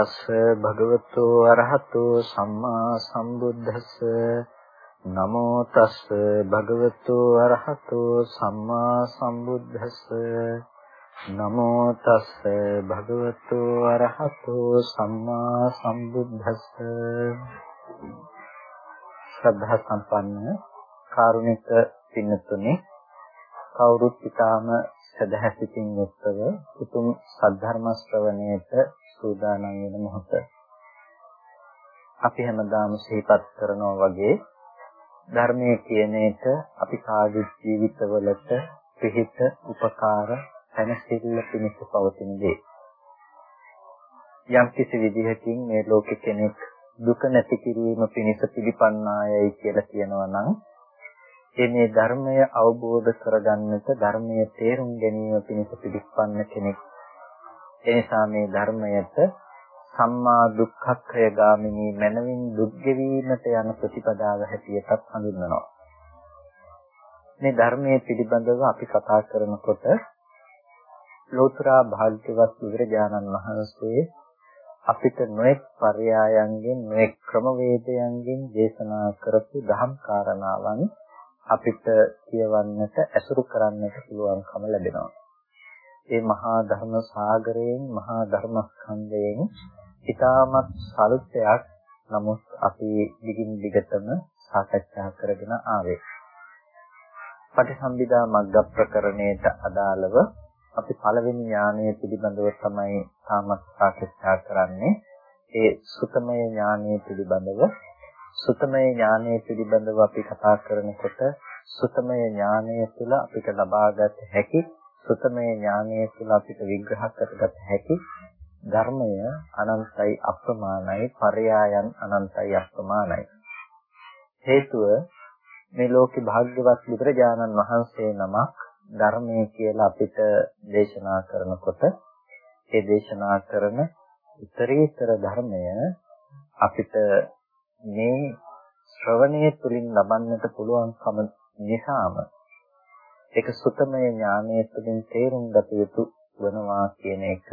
නමෝ තස් භගවතු අරහතු සම්මා සම්බුද්දස්ස. නමෝ තස් භගවතු අරහතු සම්මා සම්බුද්දස්ස. නමෝ තස් භගවතු අරහතු සම්මා සම්බුද්දස්ස. ශ්‍රද්ධා සම්පන්න කාරුණික පින්තුනේ කවුරුත් ඊටාම සදහැසිතින් යුක්තව උතුම් සද්ධර්ම ශ්‍රවණයට සූදානම් වෙන මොහොත අපි හැමදාම සිහිපත් කරනවා වගේ ධර්මයේ කියන එක අපි කාගේ ජීවිතවලට පිහිට උපකාර පැනසිල්ල පිණිස පවතින දේ. යම් කිසි විදිහකින් මේ ලෝකෙ කෙනෙක් දුක නැති කිරීම පිණිස පිළිපන්නායයි කියලා කියනවා නම් ඒ මේ ධර්මය අවබෝධ කරගන්නට ධර්මයේ තේරුම් ගැනීම පිණිස පිළිපන්න කෙනෙක්. ඒ නිසා මේ ධර්මයට සම්මා දුක්ඛක්ඛය ගාමිනී මනවින් දුක් ගෙවීමට යන ප්‍රතිපදාව හැටියටත් හඳුන්වනවා. මේ ධර්මයේ පිළිබඳව අපි කතා කරනකොට ලෝතුරා භාග්‍යවත් බුදුරජාණන් වහන්සේ අපිට නොඑක් පරයයන්ගෙන් නොඑක් ක්‍රමවේදයන්ගෙන් දේශනා කරපු දහම් කාරණාවන් අපිට කියවන්නට ඇසුරු කරන්නට පුළුවන්කම ලැබෙනවා. ඒ මහා ධර්ම සාගරයෙන් මහා ධර්මස්කන්ධයෙන් ඊටමත් සල්පයක් නමුත් අපි දිගින් දිගටම සාකච්ඡා කරගෙන ආවේ. පටිසම්භිදා මග්ග ප්‍රකරණයට අදාළව අපි පළවෙනි ඥානය පිළිබඳව තමයි තාමත් සාකච්ඡා කරන්නේ. ඒ සුතමය ඥානය පිළිබඳව සුතමය ඥානය පිළිබඳව අපි කතා කරනකොට සුතමය ඥානය තුළ අපිට ලබාගත හැකි සුතමය ඥානය තුළ අපිට විග්‍රහ කරගත හැකි ධර්මය අනන්තයි අප්‍රමාණයි පරයායන් අනන්තයි අප්‍රමාණයි. හේතුව මේ ලෝකේ භාග්‍යවත් බුදුරජාණන් වහන්සේ නමක් ධර්මයේ කියලා අපිට දේශනා කරනකොට ඒ දේශනා කරන උත්තරීතර ධර්මය අපිට මේ ශ්‍රවණය තුළින් ලබන්නට පුළුවන්කම නිසාම ඒක සුතමය ඥානය තුළින් තේරුම් ගත යුතු වෙනවා කියන එක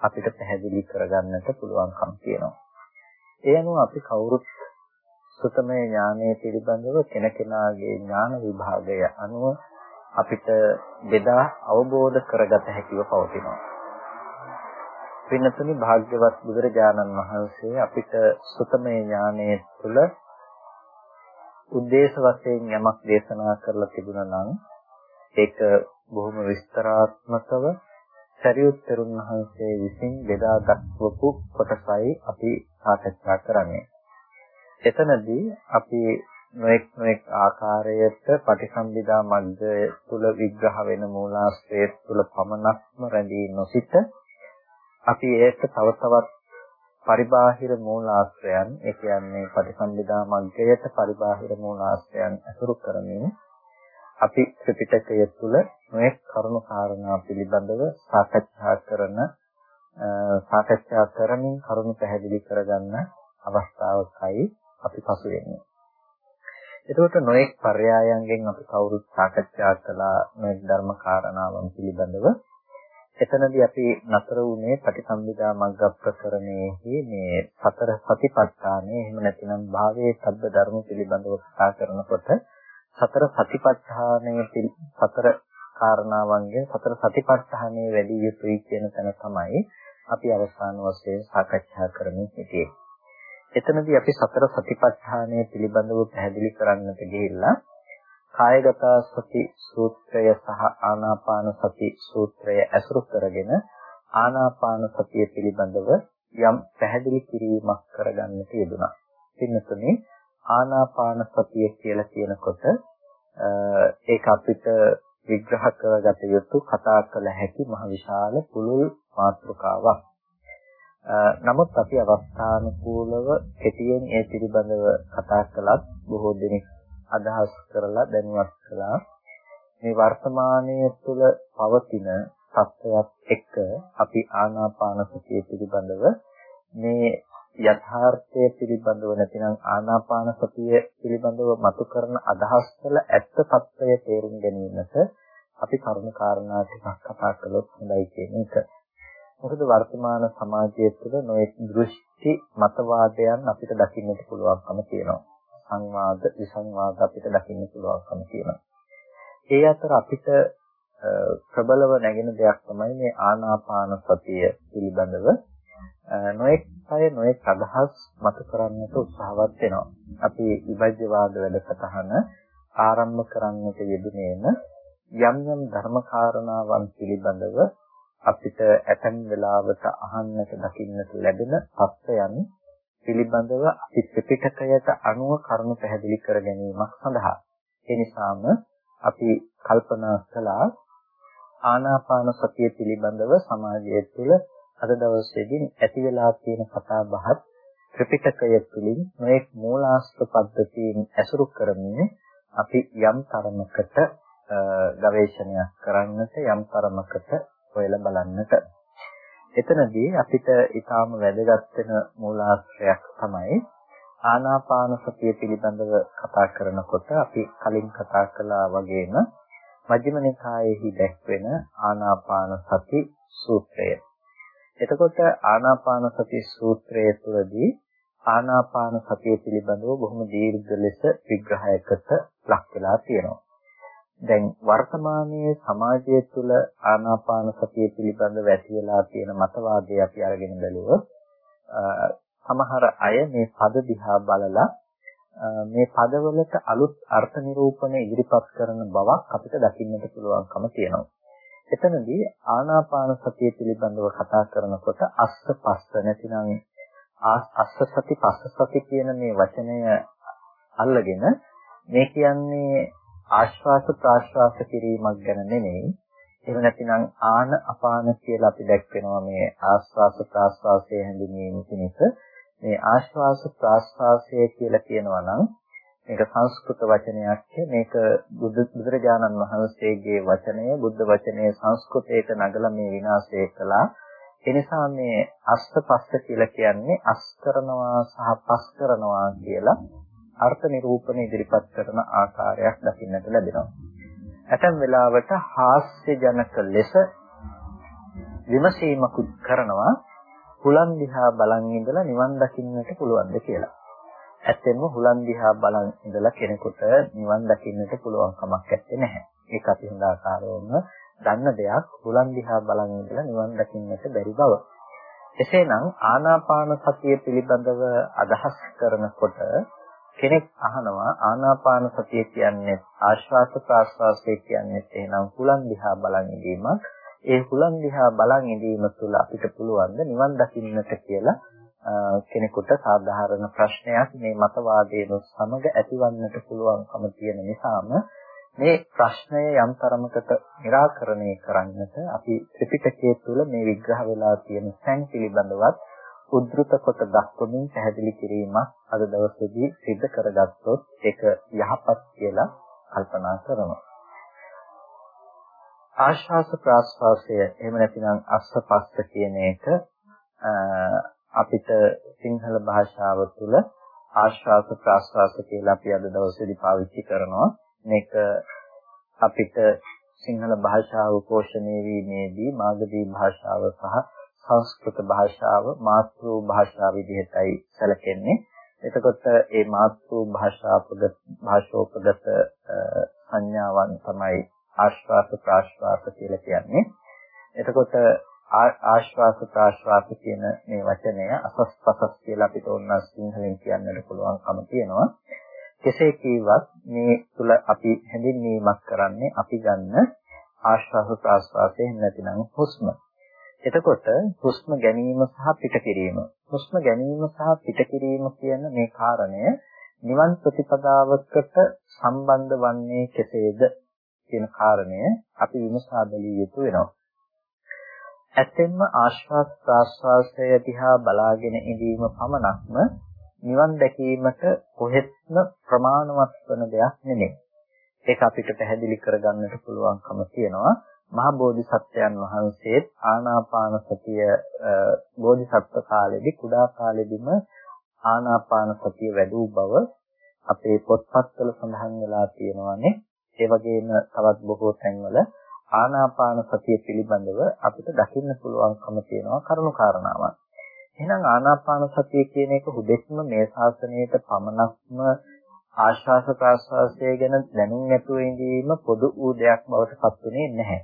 අපිට පැහැදිලි කරගන්නට පුළුවන්කම් තියෙනවා. ඒ අනුව අපි කවුරුත් සුතමය ඥානය පිළිබඳව කෙනකෙනාගේ ඥාන විභාගය අනුව අපිට බෙදා අවබෝධ කරගත හැකිව පවතිනවා. පින්නතුනි භාග්‍යවත් බුදුරජාණන් වහන්සේ අපිට සුතමේ ඥානයේ තුල උද්දේශ වශයෙන් යමක් දේශනා කරලා තිබුණා නම් ඒක බොහොම විස්තරාත්මකව සරියුත් තෙරුන් වහන්සේ විසින් බෙදා දක්වපු කොටසයි අපි සාකච්ඡා කරන්නේ. එතනදී අපි නොඑක් නොඑක් ආකාරයට පටිසම්භිදා මග්ගය තුල විග්‍රහ වෙන මූලාශ්‍රය තුල පමණක්ම රැඳී නොසිට අපි ඒක තව තවත් පරිබාහිර මූලාශ්‍රයන් ඒ කියන්නේ පටිසම්භිදා මග්ගයට පරිබාහිර මූලාශ්‍රයන් අසුරු කරමින් අපි ත්‍රිපිටකය තුළ මේ කරුණු කාරණා පිළිබඳව සාකච්ඡා කරන සාකච්ඡා කරමින් කරුණු පැහැදිලි කරගන්න අවස්ථාවකයි අපි පසු වෙන්නේ. එතකොට නොඑක් පర్యాయයන්ගෙන් අපි කවුරුත් සාකච්ඡා කළා මේ ධර්ම කාරණාවන් පිළිබඳව. එතනදී අපි නතර වුණේ පටිසම්භිදා මග්ග ප්‍රකරණයේහි මේ සතර සතිපට්ඨානය එහෙම නැතිනම් භාවයේ සබ්බ ධර්ම පිළිබඳව කතා කරනකොට සතර සතිපට්ඨානයේ සතර කාරණාවන්ගෙන් සතර සතිපට්ඨානයේ වැඩි යුතුයි කියන තැන තමයි අපි අවසාන වශයෙන් සාකච්ඡා කරමින් සිටියේ. එතනදී අපි සතර සතිපට්ඨානය පිළිබඳව පැහැදිලි කරන්නට ගිහිල්ලා කායගත සති සූත්‍රය සහ ආනාපාන සති සූත්‍රය ඇසුරු කරගෙන ආනාපාන සතිය පිළිබඳව යම් පැහැදිලි කිරීමක් කරගන්නට යෙදුණා. පින්නතුනේ ආනාපාන සතිය කියලා කියනකොට ඒක අපිට විග්‍රහ කරගත යුතු කතා කළ හැකි මහ විශාල පුළුල් මාතෘකාවක්. නමුත් අපි අවස්ථානුකූලව කෙටියෙන් ඒ පිළිබඳව කතා කළත් බොහෝ දෙනෙක් අදහස් කරලා දැනුවත් කළා මේ වර්තමානයේ තුල පවතින සත්‍යයක් එක්ක අපි ආනාපාන සතිය පිළිබඳව මේ යථාර්ථය පිළිබඳව නැතිනම් ආනාපාන සතිය පිළිබඳව මතු කරන අදහස් වල ඇත්ත తත්වය තේරුම් ගැනීමට අපි කරුණු කාරණා ටිකක් කතා කළොත් හොඳයි කියන එක. මොකද වර්තමාන සමාජය තුළ නොයෙක් දෘෂ්ටි මතවාදයන් අපිට දකින්නට පුළුවන්කම තියෙනවා. සංවාද විසංවාද අපිට දකින්න පුළුවන්කම තියෙනවා. ඒ අතර අපිට ප්‍රබලව නැගෙන දෙයක් තමයි මේ ආනාපාන සතිය පිළිබඳව නොඑක් අය නොඑක් අදහස් මත කරන්නට උත්සාහවත් වෙනවා. අපි විභජ්‍යවාද වැඩසටහන ආරම්භ කරන්නට යෙදුනේම යම් යම් ධර්මකාරණාවන් පිළිබඳව අපිට ඇතැම් වෙලාවට අහන්නට දකින්නට ලැබෙන තත්ත්වයන් පිළිබඳව අපි ත්‍රිපිටකයට අනුව කරුණු පැහැදිලි කර ගැනීමක් සඳහා ඒ නිසාම අපි කල්පනා කළා ආනාපාන සතිය පිළිබඳව සමාජය තුළ අද දවසේදී ඇති වෙලා තියෙන කතා බහත් ත්‍රිපිටකය තුළින් මේක මූලාශ්‍ර පද්ධතියෙන් ඇසුරු කරමින් අපි යම් තරමකට ගවේෂණයක් කරන්නට යම් තරමකට හොයලා බලන්නට එතනදී අපිට ඊටාම වැදගත් වෙන මූලාශ්‍රයක් තමයි ආනාපාන සතිය පිළිබඳව කතා කරනකොට අපි කලින් කතා කළා වගේම මජ්ක්‍ධිම නිකායේහි දැක්වෙන ආනාපාන සති සූත්‍රය. එතකොට ආනාපාන සති සූත්‍රය තුළදී ආනාපාන සතිය පිළිබඳව බොහොම දීර්ඝ ලෙස විග්‍රහයකට ලක් වෙලා තියෙනවා. දැන් වර්තමානයේ සමාජය තුළ ආනාපාන සතිය පිළිබඳව ඇති වෙලා තියෙන මතවාදය අපි අරගෙන බැලුවොත් සමහර අය මේ පද දිහා බලලා මේ පදවලට අලුත් අර්ථ නිරූපණ ඉදිරිපත් කරන බවක් අපිට දකින්නට පුළුවන්කම තියෙනවා. එතනදී ආනාපාන සතිය පිළිබඳව කතා කරනකොට අස්ස පස්ස නැතිනම් අස්ස සති පස්ස සති කියන මේ වචනය අල්ලගෙන මේ කියන්නේ ආශ්වාස ප්‍රාශ්වාස කිරීමක් ගැන නෙමෙයි. එහෙම නැතිනම් ආන අපාන කියලා අපි දැක්වෙනවා මේ ආශ්වාස ප්‍රාශ්වාසයේ හැඳින්වීම පිණිස. මේ ආශ්වාස ප්‍රාශ්වාසය කියලා කියනවා නම් මේක සංස්කෘත වචනයක් මේක බුදුරජාණන් වහන්සේගේ වචනය බුද්ධ වචනය සංස්කෘතයට නගලා මේ විනාශය කළා ඒ නිසා මේ අස්ත පස්ස කියලා කියන්නේ අස් කරනවා සහ පස් කරනවා කියලා අර්ථ නිරූපණ ඉදිරිපත් කරන ආකාරයක් දකින්නට ලැබෙනවා. ඇතැම් වෙලාවට හාස්‍ය ජනක ලෙස විමසීමකුත් කරනවා හුලන් දිහා බලන් ඉඳලා නිවන් දකින්නට පුළුවන්ද කියලා. ඇත්තෙන්ම හුලන් දිහා බලන් ඉඳලා කෙනෙකුට නිවන් දකින්නට පුළුවන් කමක් නැත්තේ නැහැ. ඒක අපි හොඳ ආකාරවම දන්න දෙයක් හුලන් දිහා බලන් ඉඳලා නිවන් දකින්නට බැරි බව. එසේනම් ආනාපාන සතිය පිළිබඳව අදහස් කරනකොට කෙනෙක් අහනවා ආනාපාන සතිය කියන්නේ ආශ්වාස ප්‍රාශ්වාසය කියන්නේ එහෙනම් හුලන් දිහා බලන් ඉඳීමක්. ඒ හුලන් දිහා බලන් ඉඳීම තුළ අපිට පුළුවන් ද නිවන් දකින්නට කියලා කෙනෙකුට සාධාරණ ප්‍රශ්නයක් මේ මතවාදයෙන් සමග ඇතිවන්නට පුළුවන්කම තියෙන නිසාම මේ ප්‍රශ්නය යම් තරමකට निराකරණය කරන්නට අපි ත්‍රිපිටකයේ තුල මේ විග්‍රහ වෙලා තියෙන සැන් පිළිබඳවත් උද්දෘත කොට දක්වමින් පැහැදිලි කිරීමක් අද දවසේදී සිද්ධ කරගත්තොත් ඒක යහපත් කියලා කල්පනා කරනවා. ආශ්වාස ප්‍රාශ්වාසය එහෙම නැතිනම් අස්සපස්ස කියන එක අපිට සිංහල භාෂාව තුළ ආශ්වාස ප්‍රාශ්වාස කියලා අපි අද දවසේදී පාවිච්චි කරනවා. මේක අපිට සිංහල භාෂාව පෝෂණය වීමේදී මාගදී භාෂාව සහ සංස්කෘත භාෂාව මාතෘ භාෂාව විදිහටයි සැලකෙන්නේ. එතකොට මේ මාතෘ භාෂාපගත භාෂෝපගත සංඥාවන් තමයි ආශ්වාස ප්‍රාශ්වාස කියලා කියන්නේ. එතකොට ආශ්වාස ප්‍රාශ්වාස කියන මේ වචනය අසස්පසස් කියලා අපිට ඕන සිංහලෙන් කියන්නට පුළුවන්කම තියෙනවා. කෙසේ කීවත් මේ තුල අපි හැඳින්වීමක් කරන්නේ අපි ගන්න ආශ්වාස ප්‍රාශ්වාසයෙන් නැතිනම් හුස්ම. එතකොට හුස්ම ගැනීම සහ පිටකිරීම. හුස්ම ගැනීම සහ පිටකිරීම කියන මේ කාරණය නිවන් ප්‍රතිපදාවකට සම්බන්ධ වන්නේ කෙසේද කියන කාරණය අපි විමසා බැලිය යුතු වෙනවා. ඇත්තෙන්ම ආශ්වාස ප්‍රාශ්වාසය දිහා බලාගෙන ඉඳීම පමණක්ම නිවන් දැකීමට කොහෙත්ම ප්‍රමාණවත් වන දෙයක් නෙමෙයි. ඒක අපිට පැහැදිලි කරගන්නට පුළුවන්කම තියෙනවා. මහා බෝධිසත්වයන් වහන්සේ ආනාපාන සතිය බෝධිසත්ව කාලෙදී කුඩා කාලෙදිම ආනාපාන සතිය වැඩි බව අපේ පොත්පත්වල සඳහන් වෙලා තියෙනවානේ. ඒ වගේම තවත් බොහෝ තැන්වල ආනාපාන සතිය පිළිබඳව අපිට දකින්න පුළුවන්කම තියෙනවා කරුණු කාරණාවක්. එහෙනම් ආනාපාන සතිය කියන එක හුදෙක්ම මේ ශාසනයට පමණක්ම ආශ්වාස ප්‍රාශ්වාසය ගැන දැනුම් නැතුව ඉඳීම පොදු වූ දෙයක් බවට පත්ුනේ නැහැ.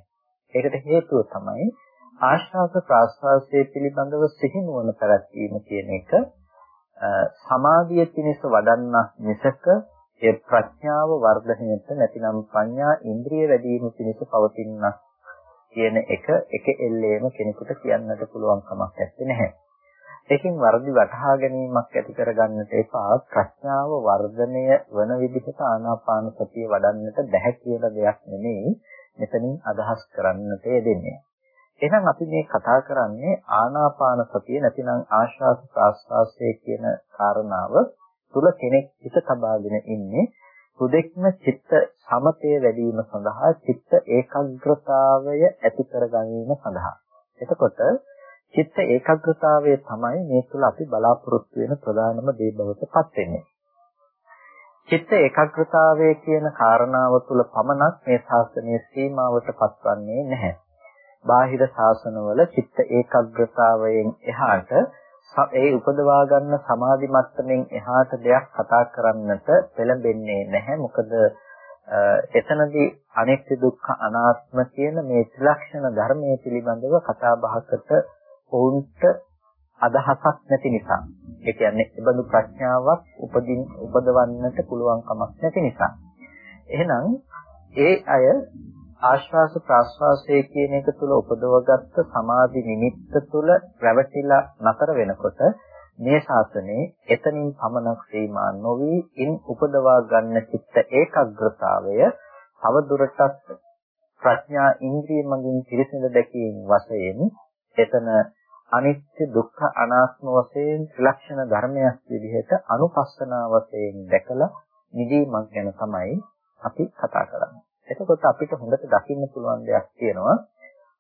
ඒකට හේතුව තමයි ආශ්වාස ප්‍රාශ්වාසය පිළිබඳව සිහිනුවන පැවැත්වීම කියන එක සමාධිය පිණිස වඩන්න මිසක ඒ ප්‍රඥාව වර්ධනයට නැතිනම් ප්‍රඥා ඉන්ද්‍රිය වැඩි වීම පිණිස පවතින කියන එක එක එල්ලේම කෙනෙකුට කියන්නට පුළුවන් කමක් නැත්තේ. ඒකෙන් වර්ධි වටහා ගැනීමක් ඇති කරගන්නට එපා ප්‍රඥාව වර්ධනය වන විදිහට ආනාපාන සතිය වඩන්නට බැහැ කියලා දෙයක් නෙමෙයි මෙතනින් අදහස් කරන්නට යෙදෙන්නේ. එහෙනම් අපි මේ කතා කරන්නේ ආනාපාන සතිය නැතිනම් ආශ්වාස ප්‍රාශ්වාසය කියන කාරණාව තුල කෙනෙක් හිත තබාගෙන ඉන්නේ හුදෙක්ම චිත්ත සමතය වැඩි වීම සඳහා චිත්ත ඒකාග්‍රතාවය ඇති කර ගැනීම සඳහා. එතකොට චිත්ත ඒකාග්‍රතාවය තමයි මේ තුල අපි බලාපොරොත්තු වෙන ප්‍රධානම දේ බවට පත් වෙන්නේ. චිත්ත ඒකාග්‍රතාවය කියන කාරණාව තුල පමණක් මේ ශාසනයේ සීමාවට පත්වන්නේ නැහැ. බාහිර ශාසනවල චිත්ත ඒකාග්‍රතාවයෙන් එහාට ඒ උපදවා ගන්න සමාධි මට්ටමින් එහාට දෙයක් කතා කරන්නට පෙළඹෙන්නේ නැහැ. මොකද එතනදී අනිත්‍ය දුක්ඛ අනාත්ම කියන මේ ත්‍රිලක්ෂණ ධර්මයේ පිළිබඳව කතා බහකට ඔවුන්ට අදහසක් නැති නිසා. ඒ කියන්නේ ඒබඳු ප්‍රඥාවක් උපදින් උපදවන්නට පුළුවන් කමක් නැති නිසා. එහෙනම් ඒ අය ආශ්වාස ප්‍රාශ්වාසයේ කියන එක තුල උපදවගත්ත සමාධි නිමිත්ත තුල රැවටිලා නතර වෙනකොට මේ ශාසනයේ එතනින් පමණක් සීමා නොවි ඉන් උපදවා ගන්න චිත්ත ඒකාග්‍රතාවය තව දුරටත් ප්‍රඥා ඉන්ද්‍රිය මගින් පිරිසිදු දැකීම වශයෙන් එතන අනිත්‍ය දුක්ඛ අනාත්ම වශයෙන් ත්‍රිලක්ෂණ ධර්මයක් විදිහට අනුපස්සනා වශයෙන් දැකලා නිදීමක් ගැන තමයි අපි කතා කරන්නේ. එතකොට අපිට හොඳට දකින්න පුළුවන් දෙයක් තියෙනවා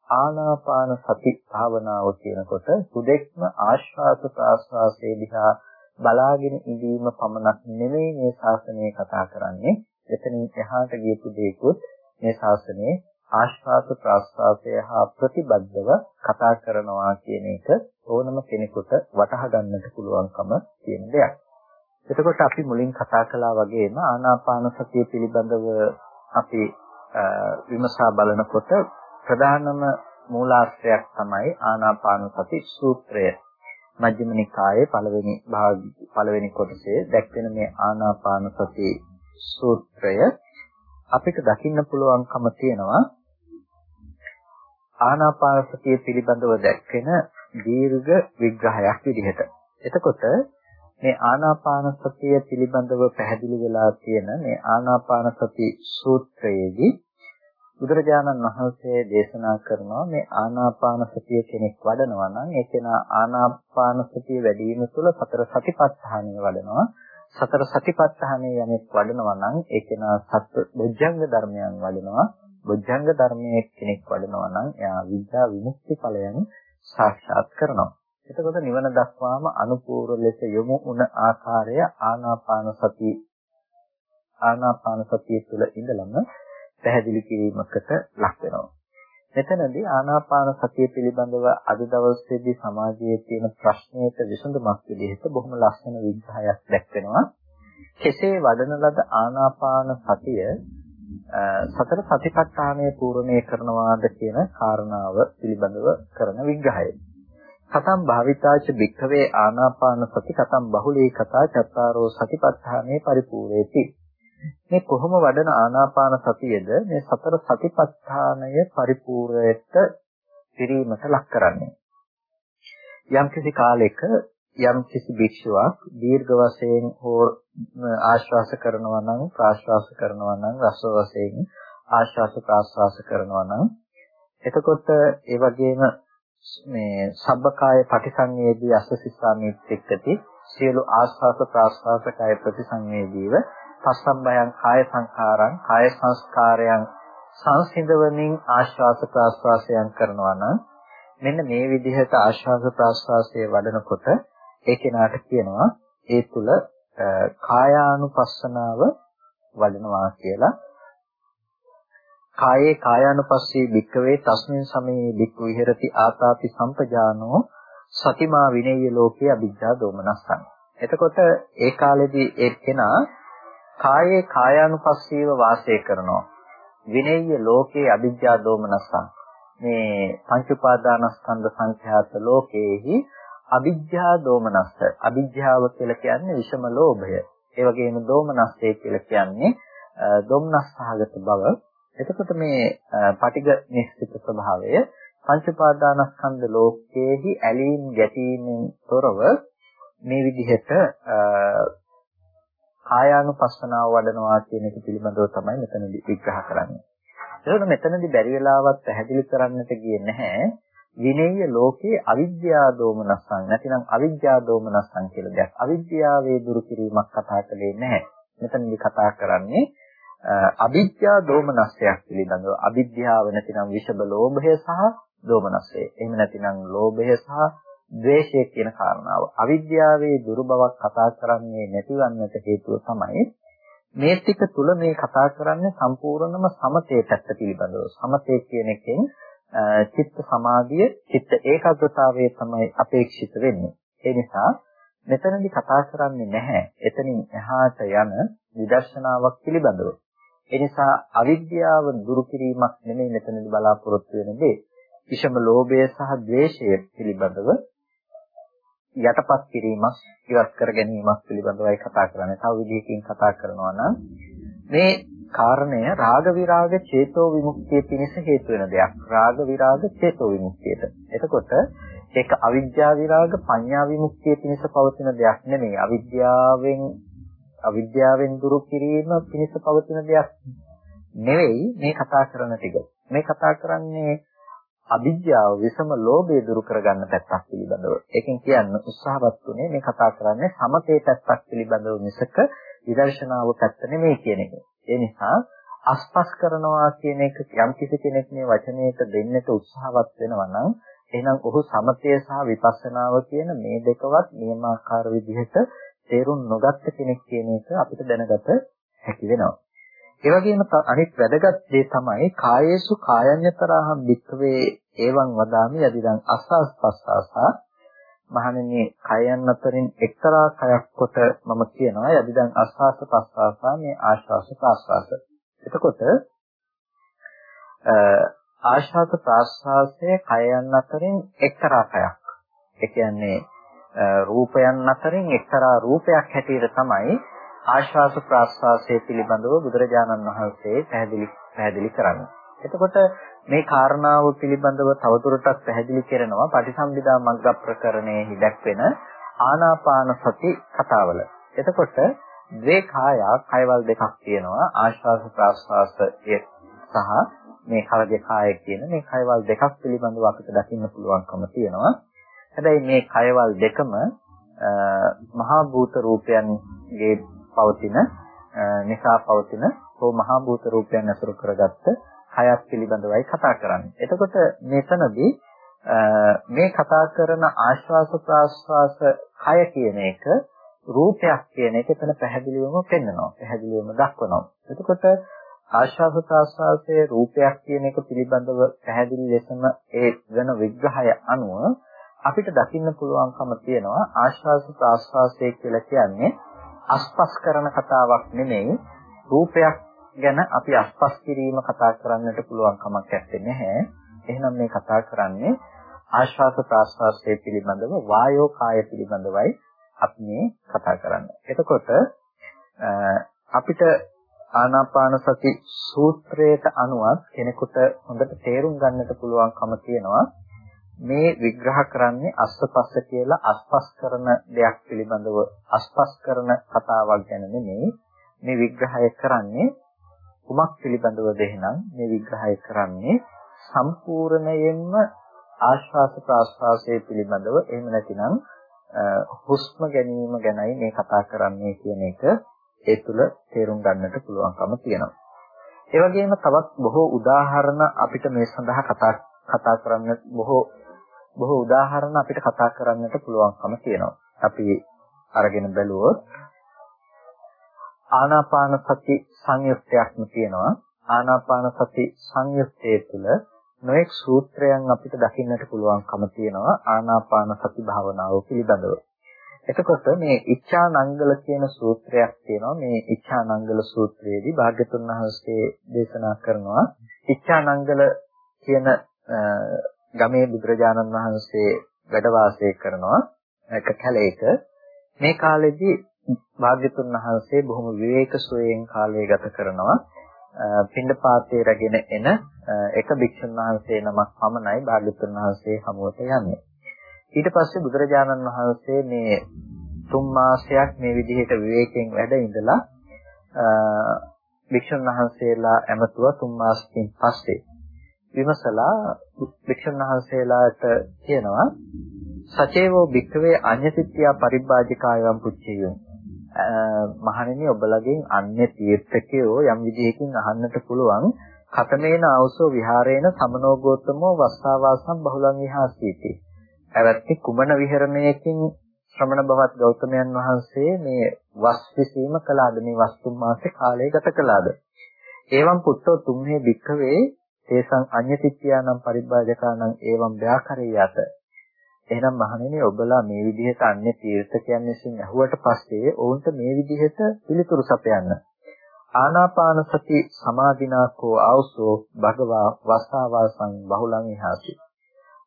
ආනාපාන සති භාවනාව කියනකොට සුදෙක්ම ආශ්වාස ප්‍රාශ්වාසයේ දිහා බලාගෙන ඉඳීම පමණක් නෙමෙයි මේ ශාසනය කතා කරන්නේ. එතනින් එහාට ගියපු දේකුත් මේ ශාසනයේ ආශ්වාස ප්‍රාශ්වාසය හා ප්‍රතිබද්ධව කතා කරනවා කියන එක ඕනම කෙනෙකුට වටහා ගන්නට පුළුවන්කම තියෙන දෙයක්. එතකොට අපි මුලින් කතා කළා වගේම ආනාපාන සතිය පිළිබඳව අපි විමසා බලනකොට ප්‍රධානම මූලාශ්‍රයක් තමයි ආනාපාන සති සූත්‍රය. මජ්ක්‍ධිම නිකායේ පළවෙනි භාග පළවෙනි කොටසේ දැක්වෙන මේ ආනාපාන සති සූත්‍රය අපිට දකින්න පුළුවන්කම තියෙනවා ආනාපාන සතිය පිළිබඳව දැක්වෙන දීර්ඝ විග්‍රහයක් විදිහට. එතකොට මේ ආනාපාන සතිය පිළිබඳව පැහැදිලි වෙලා තියෙන මේ ආනාපාන සති සූත්‍රයේදී බුදුරජාණන් වහන්සේ දේශනා කරනවා මේ ආනාපාන සතිය කෙනෙක් වඩනවා නම් ඒ කෙනා ආනාපාන සතිය වැඩි වීම තුළ සතර සතිපට්ඨානය වඩනවා සතර සතිපට්ඨානය යමෙක් වඩනවා නම් ඒ කෙනා සත්‍ය බොජ්ජංග ධර්මයන් වඩනවා බොජ්ජංග ධර්මයේ කෙනෙක් වඩනවා නම් එයා විද්‍යා විමුක්ති ඵලයන් සාක්ෂාත් කරනවා. එතකොට නිවන දක්වාම අනුපූර්ව ලෙස යොමු වුණ ආකාරය ආනාපාන සති ආනාපාන සතිය තුළ ඉඳලම පැහැදිලි කිරීමකට ලක් වෙනවා. මෙතනදී ආනාපාන සතිය පිළිබඳව අද දවසේදී සමාජයේ තියෙන ප්‍රශ්නයට විසඳුමක් විදිහට බොහොම ලස්සන විග්‍රහයක් දැක්වෙනවා. කෙසේ වඩන ලද ආනාපාන සතිය සතර සතිපට්ඨානය පූර්ණේ කරනවාද කියන කාරණාව පිළිබඳව කරන විග්‍රහය. කතම් භාවිතාච භික්ඛවේ ආනාපාන සති කතම් බහුලී කතා චත්තාරෝ සතිපට්ඨානේ පරිපූර්ණේති. මේ කොහොම වඩන ආනාපාන සතියද මේ සතර සතිපට්ඨානය පරිපූර්ණයට පිරීමට ලක් කරන්නේ. යම්කිසි කාලයක යම් කිසි භික්ෂුවක් දීර්ඝ වශයෙන් හෝ ආශ්වාස කරනවා නම් ප්‍රාශ්වාස කරනවා නම් රස වශයෙන් ආශ්වාස ප්‍රාශ්වාස කරනවා නම් එතකොට ඒ වගේම මේ සබ්බකාය පටිසංවේදී අසසිස්සාමිච්ඡති සියලු ආශ්වාස ප්‍රාශ්වාස කාය ප්‍රතිසංවේදීව පස්සම්බයං කාය සංඛාරං කාය සංස්කාරයන් සංසිඳවමින් ආශ්වාස ප්‍රාශ්වාසයන් කරනවා නම් මෙන්න මේ විදිහට ආශ්වාස ප්‍රාශ්වාසයේ වඩනකොට ඒ කෙනාට කියනවා ඒ තුල කායානුපස්සනාව වඩනවා කියලා. කායේ කායානුපස්සී භික්කවේ තස්මින් සමේ භික්ඛු විහෙරති ආතාපි සම්පජානෝ සතිමා විනේය ලෝකේ අභිජ්ජා දෝමනස්සං. එතකොට ඒ කාලෙදී ඒ කෙනා කායේ කායානුපස්සීව වාසය කරනවා. විනේය ලෝකේ අභිජ්ජා දෝමනස්සං. මේ පංච උපාදානස්කන්ධ සංඛ්‍යාත ලෝකේහි අවිජ්ජා දෝමනස්ස අවිජ්ජාව කියලා කියන්නේ විෂම ලෝභය ඒ වගේම දෝමනස්සේ කියලා කියන්නේ දොම්නස් සහගත බව එතකොට මේ පටිඝ නිශ්චිත ස්වභාවය පංච උපාදානස්කන්ධ ලෝකයේහි ඇලීම් ගැටීමෙන් තොරව මේ විදිහට කායානුපස්සනාව වඩනවා කියන එක පිළිබඳව තමයි මෙතනදී විග්‍රහ කරන්නේ. ඒකෝට මෙතනදී බැරි වෙලාවක් පැහැදිලි කරන්නට ගියේ නැහැ. විනේය ලෝකේ අවිද්‍යා දෝමනස්සං නැතිනම් අවිද්‍යා දෝමනස්සං කියලා දෙයක්. අවිද්‍යාවේ දුරු කිරීමක් කතා කළේ නැහැ. මෙතනදී කතා කරන්නේ අවිද්‍යා දෝමනස්සයක් පිළිබඳව. අවිද්‍යාව නැතිනම් විෂබ ලෝභය සහ දෝමනස්සය. එහෙම නැතිනම් ලෝභය සහ ද්වේෂය කියන කාරණාව. අවිද්‍යාවේ දුරු බවක් කතා කරන්නේ නැතිවන්නට හේතුව තමයි මේ ටික තුල මේ කතා කරන්නේ සම්පූර්ණම සමතේ පැත්ත පිළිබඳව. සමතේ කියන එකෙන් චිත්ත සමාධිය, චිත්ත ඒකාග්‍රතාවය තමයි අපේක්ෂිත වෙන්නේ. ඒ නිසා මෙතනදී කතා කරන්නේ නැහැ. එතනින් එහාට යන විදර්ශනාවක් පිළිබඳව. ඒ නිසා අවිද්‍යාව දුරු කිරීමක් නෙමෙයි මෙතනදී බලාපොරොත්තු වෙන දේ. විෂම ලෝභය සහ ද්වේෂය පිළිබඳව යටපත් කිරීමක් ඉවත් කර ගැනීමක් පිළිබඳවයි කතා කරන්නේ. තව විදිහකින් කතා කරනවා නම් මේ කාරණය රාග විරාග චේතෝ විමුක්තිය පිණිස හේතු වෙන දෙයක්. රාග විරාග චේතෝ විමුක්තියට. එතකොට ඒක අවිද්‍යා විරාග පඤ්ඤා විමුක්තිය පිණිස පවතින දෙයක් නෙමෙයි. අවිද්‍යාවෙන් අවිද්‍යාවෙන් දුරු කිරීම පිණිස පවතින දෙයක් නෙවෙයි මේ කතා කරන ටික. මේ කතා කරන්නේ අවිද්‍යාව විසම ලෝභය දුරු කරගන්න පැත්තක් පිළිබඳව. ඒකෙන් කියන්න උත්සාහවත් උනේ මේ කතා කරන්නේ සමතේ පැත්තක් පිළිබඳව මිසක විදර්ශනාව පැත්ත නෙමෙයි කියන එක. ඒ නිසා අස්පස් කරනවා කියන එක යම් කිසි කෙනෙක් මේ වචනයට දෙන්නට උත්සාහවත් වෙනවා නම් එහෙනම් ඔහු සමතය සහ විපස්සනාව කියන මේ දෙකවත් නියමාකාර විදිහට තේරුම් නොගත්ත කෙනෙක් කියන එක අපිට දැනගත හැකි වෙනවා. ඒ වගේම අනිත් වැදගත් දේ තමයි කායේසු කායඤ්‍යතරහම් වික්කවේ එවං වදාමි යදිදං අස්සස්පස්සාසා මහණෙනි කයයන් අතරින් එක්තරා කයක් කොට මම කියනවා යදිදන් ආස්වාස ප්‍රස්වාසා මේ ආශ්වාස ප්‍රස්වාස. එතකොට ආශ්වාස ප්‍රස්වාසයේ කයයන් අතරින් එක්තරා කයක්. ඒ කියන්නේ රූපයන් අතරින් එක්තරා රූපයක් හැටියට තමයි ආශ්වාස ප්‍රස්වාසයේ පිළිබඳව බුදුරජාණන් වහන්සේ පැහැදිලි පැහැදිලි කරන්නේ. එතකොට මේ කාරණාව පිළිබඳව තවදුරටත් පැහැදිලි කරනවා පටිසම්භිදා මග්ග ප්‍රකරණයේ දැක්වෙන ආනාපාන සති කතාවල. එතකොට ද්වේ කායා කයවල් දෙකක් තියෙනවා ආශ්වාස ප්‍රාශ්වාසය සහ මේ කලගේ කාය කියන මේ කයවල් දෙකක් පිළිබඳව අපිට දකින්න පුළුවන්කම තියෙනවා. හැබැයි මේ කයවල් දෙකම මහා භූත රූපයන්ගේ පවතින නිසා පවතින හෝ මහා භූත රූපයන් අසුරු කරගත්ත හයක් පිළිබඳවයි කතා කරන්නේ. එතකොට මෙතනදී මේ කතා කරන ආශ්වාස ප්‍රාශ්වාස කය කියන එක රූපයක් කියන එක එතන පැහැදිලිවම පෙන්වනවා. පැහැදිලිවම දක්වනවා. එතකොට ආශ්වාස ප්‍රාශ්වාසයේ රූපයක් කියන එක පිළිබඳව පැහැදිලි ලෙසම ඒ වෙන විග්‍රහය අනුව අපිට දකින්න පුළුවන්කම තියෙනවා ආශ්වාස ප්‍රාශ්වාසය කියලා කියන්නේ අස්පස් කරන කතාවක් නෙමෙයි රූපයක් ගැන අපි අස්පස් කිරීම කතා කරන්නට පුළුවන් කමක් නැත්තේ. එහෙනම් මේ කතා කරන්නේ ආශ්වාස ප්‍රාශ්වාසයේ පිළිබඳව වායෝ කාය පිළිබඳවයි අපි මේ කතා කරන්නේ. එතකොට අපිට ආනාපාන සති සූත්‍රයට අනුවත් කෙනෙකුට හොඳට තේරුම් ගන්නට පුළුවන්කම තියෙනවා මේ විග්‍රහ කරන්නේ අස්පස්ස කියලා අස්පස් කරන දෙයක් පිළිබඳව අස්පස් කරන කතාවක් ගැන නෙමෙයි මේ විග්‍රහය කරන්නේ කුමක් පිළිබඳව දෙහිනම් මේ විග්‍රහය කරන්නේ සම්පූර්ණයෙන්ම ආශ්වාස ප්‍රාශ්වාසයේ පිළිබඳව එහෙම නැතිනම් හුස්ම ගැනීම ගැනයි මේ කතා කරන්නේ කියන එක ඒ තුල තේරුම් ගන්නට පුළුවන්කම තියෙනවා. ඒ වගේම තවත් බොහෝ උදාහරණ අපිට මේ සඳහා කතා කතා කරන්න බොහෝ බොහෝ උදාහරණ අපිට කතා කරන්නට පුළුවන්කම තියෙනවා. අපි අරගෙන බැලුවොත් ආනාපාන සති සංයුක්තයක්ම තියෙනවා. ආනාපාන සති සංයුත්තේ තුල නොඑක් සූත්‍රයන් අපිට දකින්නට පුළුවන්කම තියෙනවා ආනාපාන සති භාවනාව පිළිබඳව. එතකොට මේ ඉච්ඡානංගල කියන සූත්‍රයක් තියෙනවා මේ ඉච්ඡානංගල සූත්‍රයේදී භාග්‍යතුන් වහන්සේ දේශනා කරනවා ඉච්ඡානංගල කියන ගමේ බුදුරජාණන් වහන්සේ වැඩ වාසය කරනවා. එක කැලේක. මේ කාලෙදී භාග්‍යතුන් වහන්සේ බොහොම විවේක සුවයෙන් කාලය ගත කරනවා. පින්ඩපාතේ රැගෙන එන එක භික්ෂුන් වහන්සේ නමක් පමණයි භාග්‍යතුන් වහන්සේ හමුවට යන්නේ. ඊට පස්සේ බුදුරජාණන් වහන්සේ මේ තුන් මාසයක් මේ විදිහට විවේකයෙන් වැඩ ඉඳලා භික්ෂුන් වහන්සේලා ඇමතුවා තුන් මාසකින් පස්සේ. විමසලා භික්ෂුන් වහන්සේලාට කියනවා සචේවෝ භික්ඛවේ අඤ්ඤසිත්‍යා පරිබ්බාජිකායම් පුච්චියෝ මහණෙනි ඔබලගෙන් අන්‍ය තීර්ථකයෝ යම් විදිහකින් අහන්නට පුළුවන් කතමේන ආවසෝ විහාරේන සමනෝගෝතමෝ වස්සාවාසම් බහුලං විහාසීති. ඇවැත්ති කුමන විහරණයකින් ශ්‍රමණ බවත් ගෞතමයන් වහන්සේ මේ වස් විසීම කළාද මේ වස්තුන් මාසේ කාලය ගත කළාද? එවං පුත්තෝ තුම්හේ භික්ඛවේ තේසං අඤ්ඤතිත්‍යානම් පරිබ්බාජකානම් එවං ව්‍යාකරේයත එහෙනම් මහණෙනි ඔබලා මේ විදිහට අන්‍ය තීර්ථකයන් විසින් ඇහුවට පස්සේ ඔවුන්ට මේ විදිහට පිළිතුරු සපයන්න. ආනාපාන සති සමාධිනාකෝ ආවසෝ භගවා වස්සාවාසං බහුලං ඉහාති.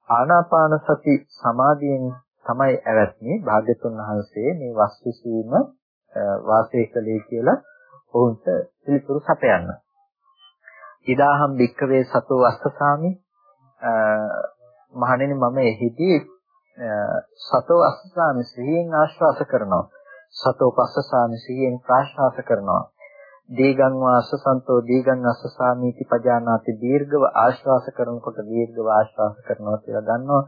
ආනාපාන සති සමාධියෙන් තමයි ඇවැත්නි භාග්‍යතුන් වහන්සේ මේ වස්තුසීම වාසය කළේ කියලා ඔවුන්ට පිළිතුරු සපයන්න. ඉදාහම් භික්කවේ සතෝ අස්සසාමි මහණෙනි මම එහිදී සතෝ අස්සසාමි සිහියෙන් ආශ්වාස කරනවා. සතෝ පස්සසාමි සිහියෙන් ප්‍රාශ්වාස කරනවා. දීගං වාසසන්තෝ දීගං අස්සසාමීති පජානාති දීර්ඝව ආශ්වාස කරනකොට දීර්ඝව ආශ්වාස කරනවා කියලා දන්නවා.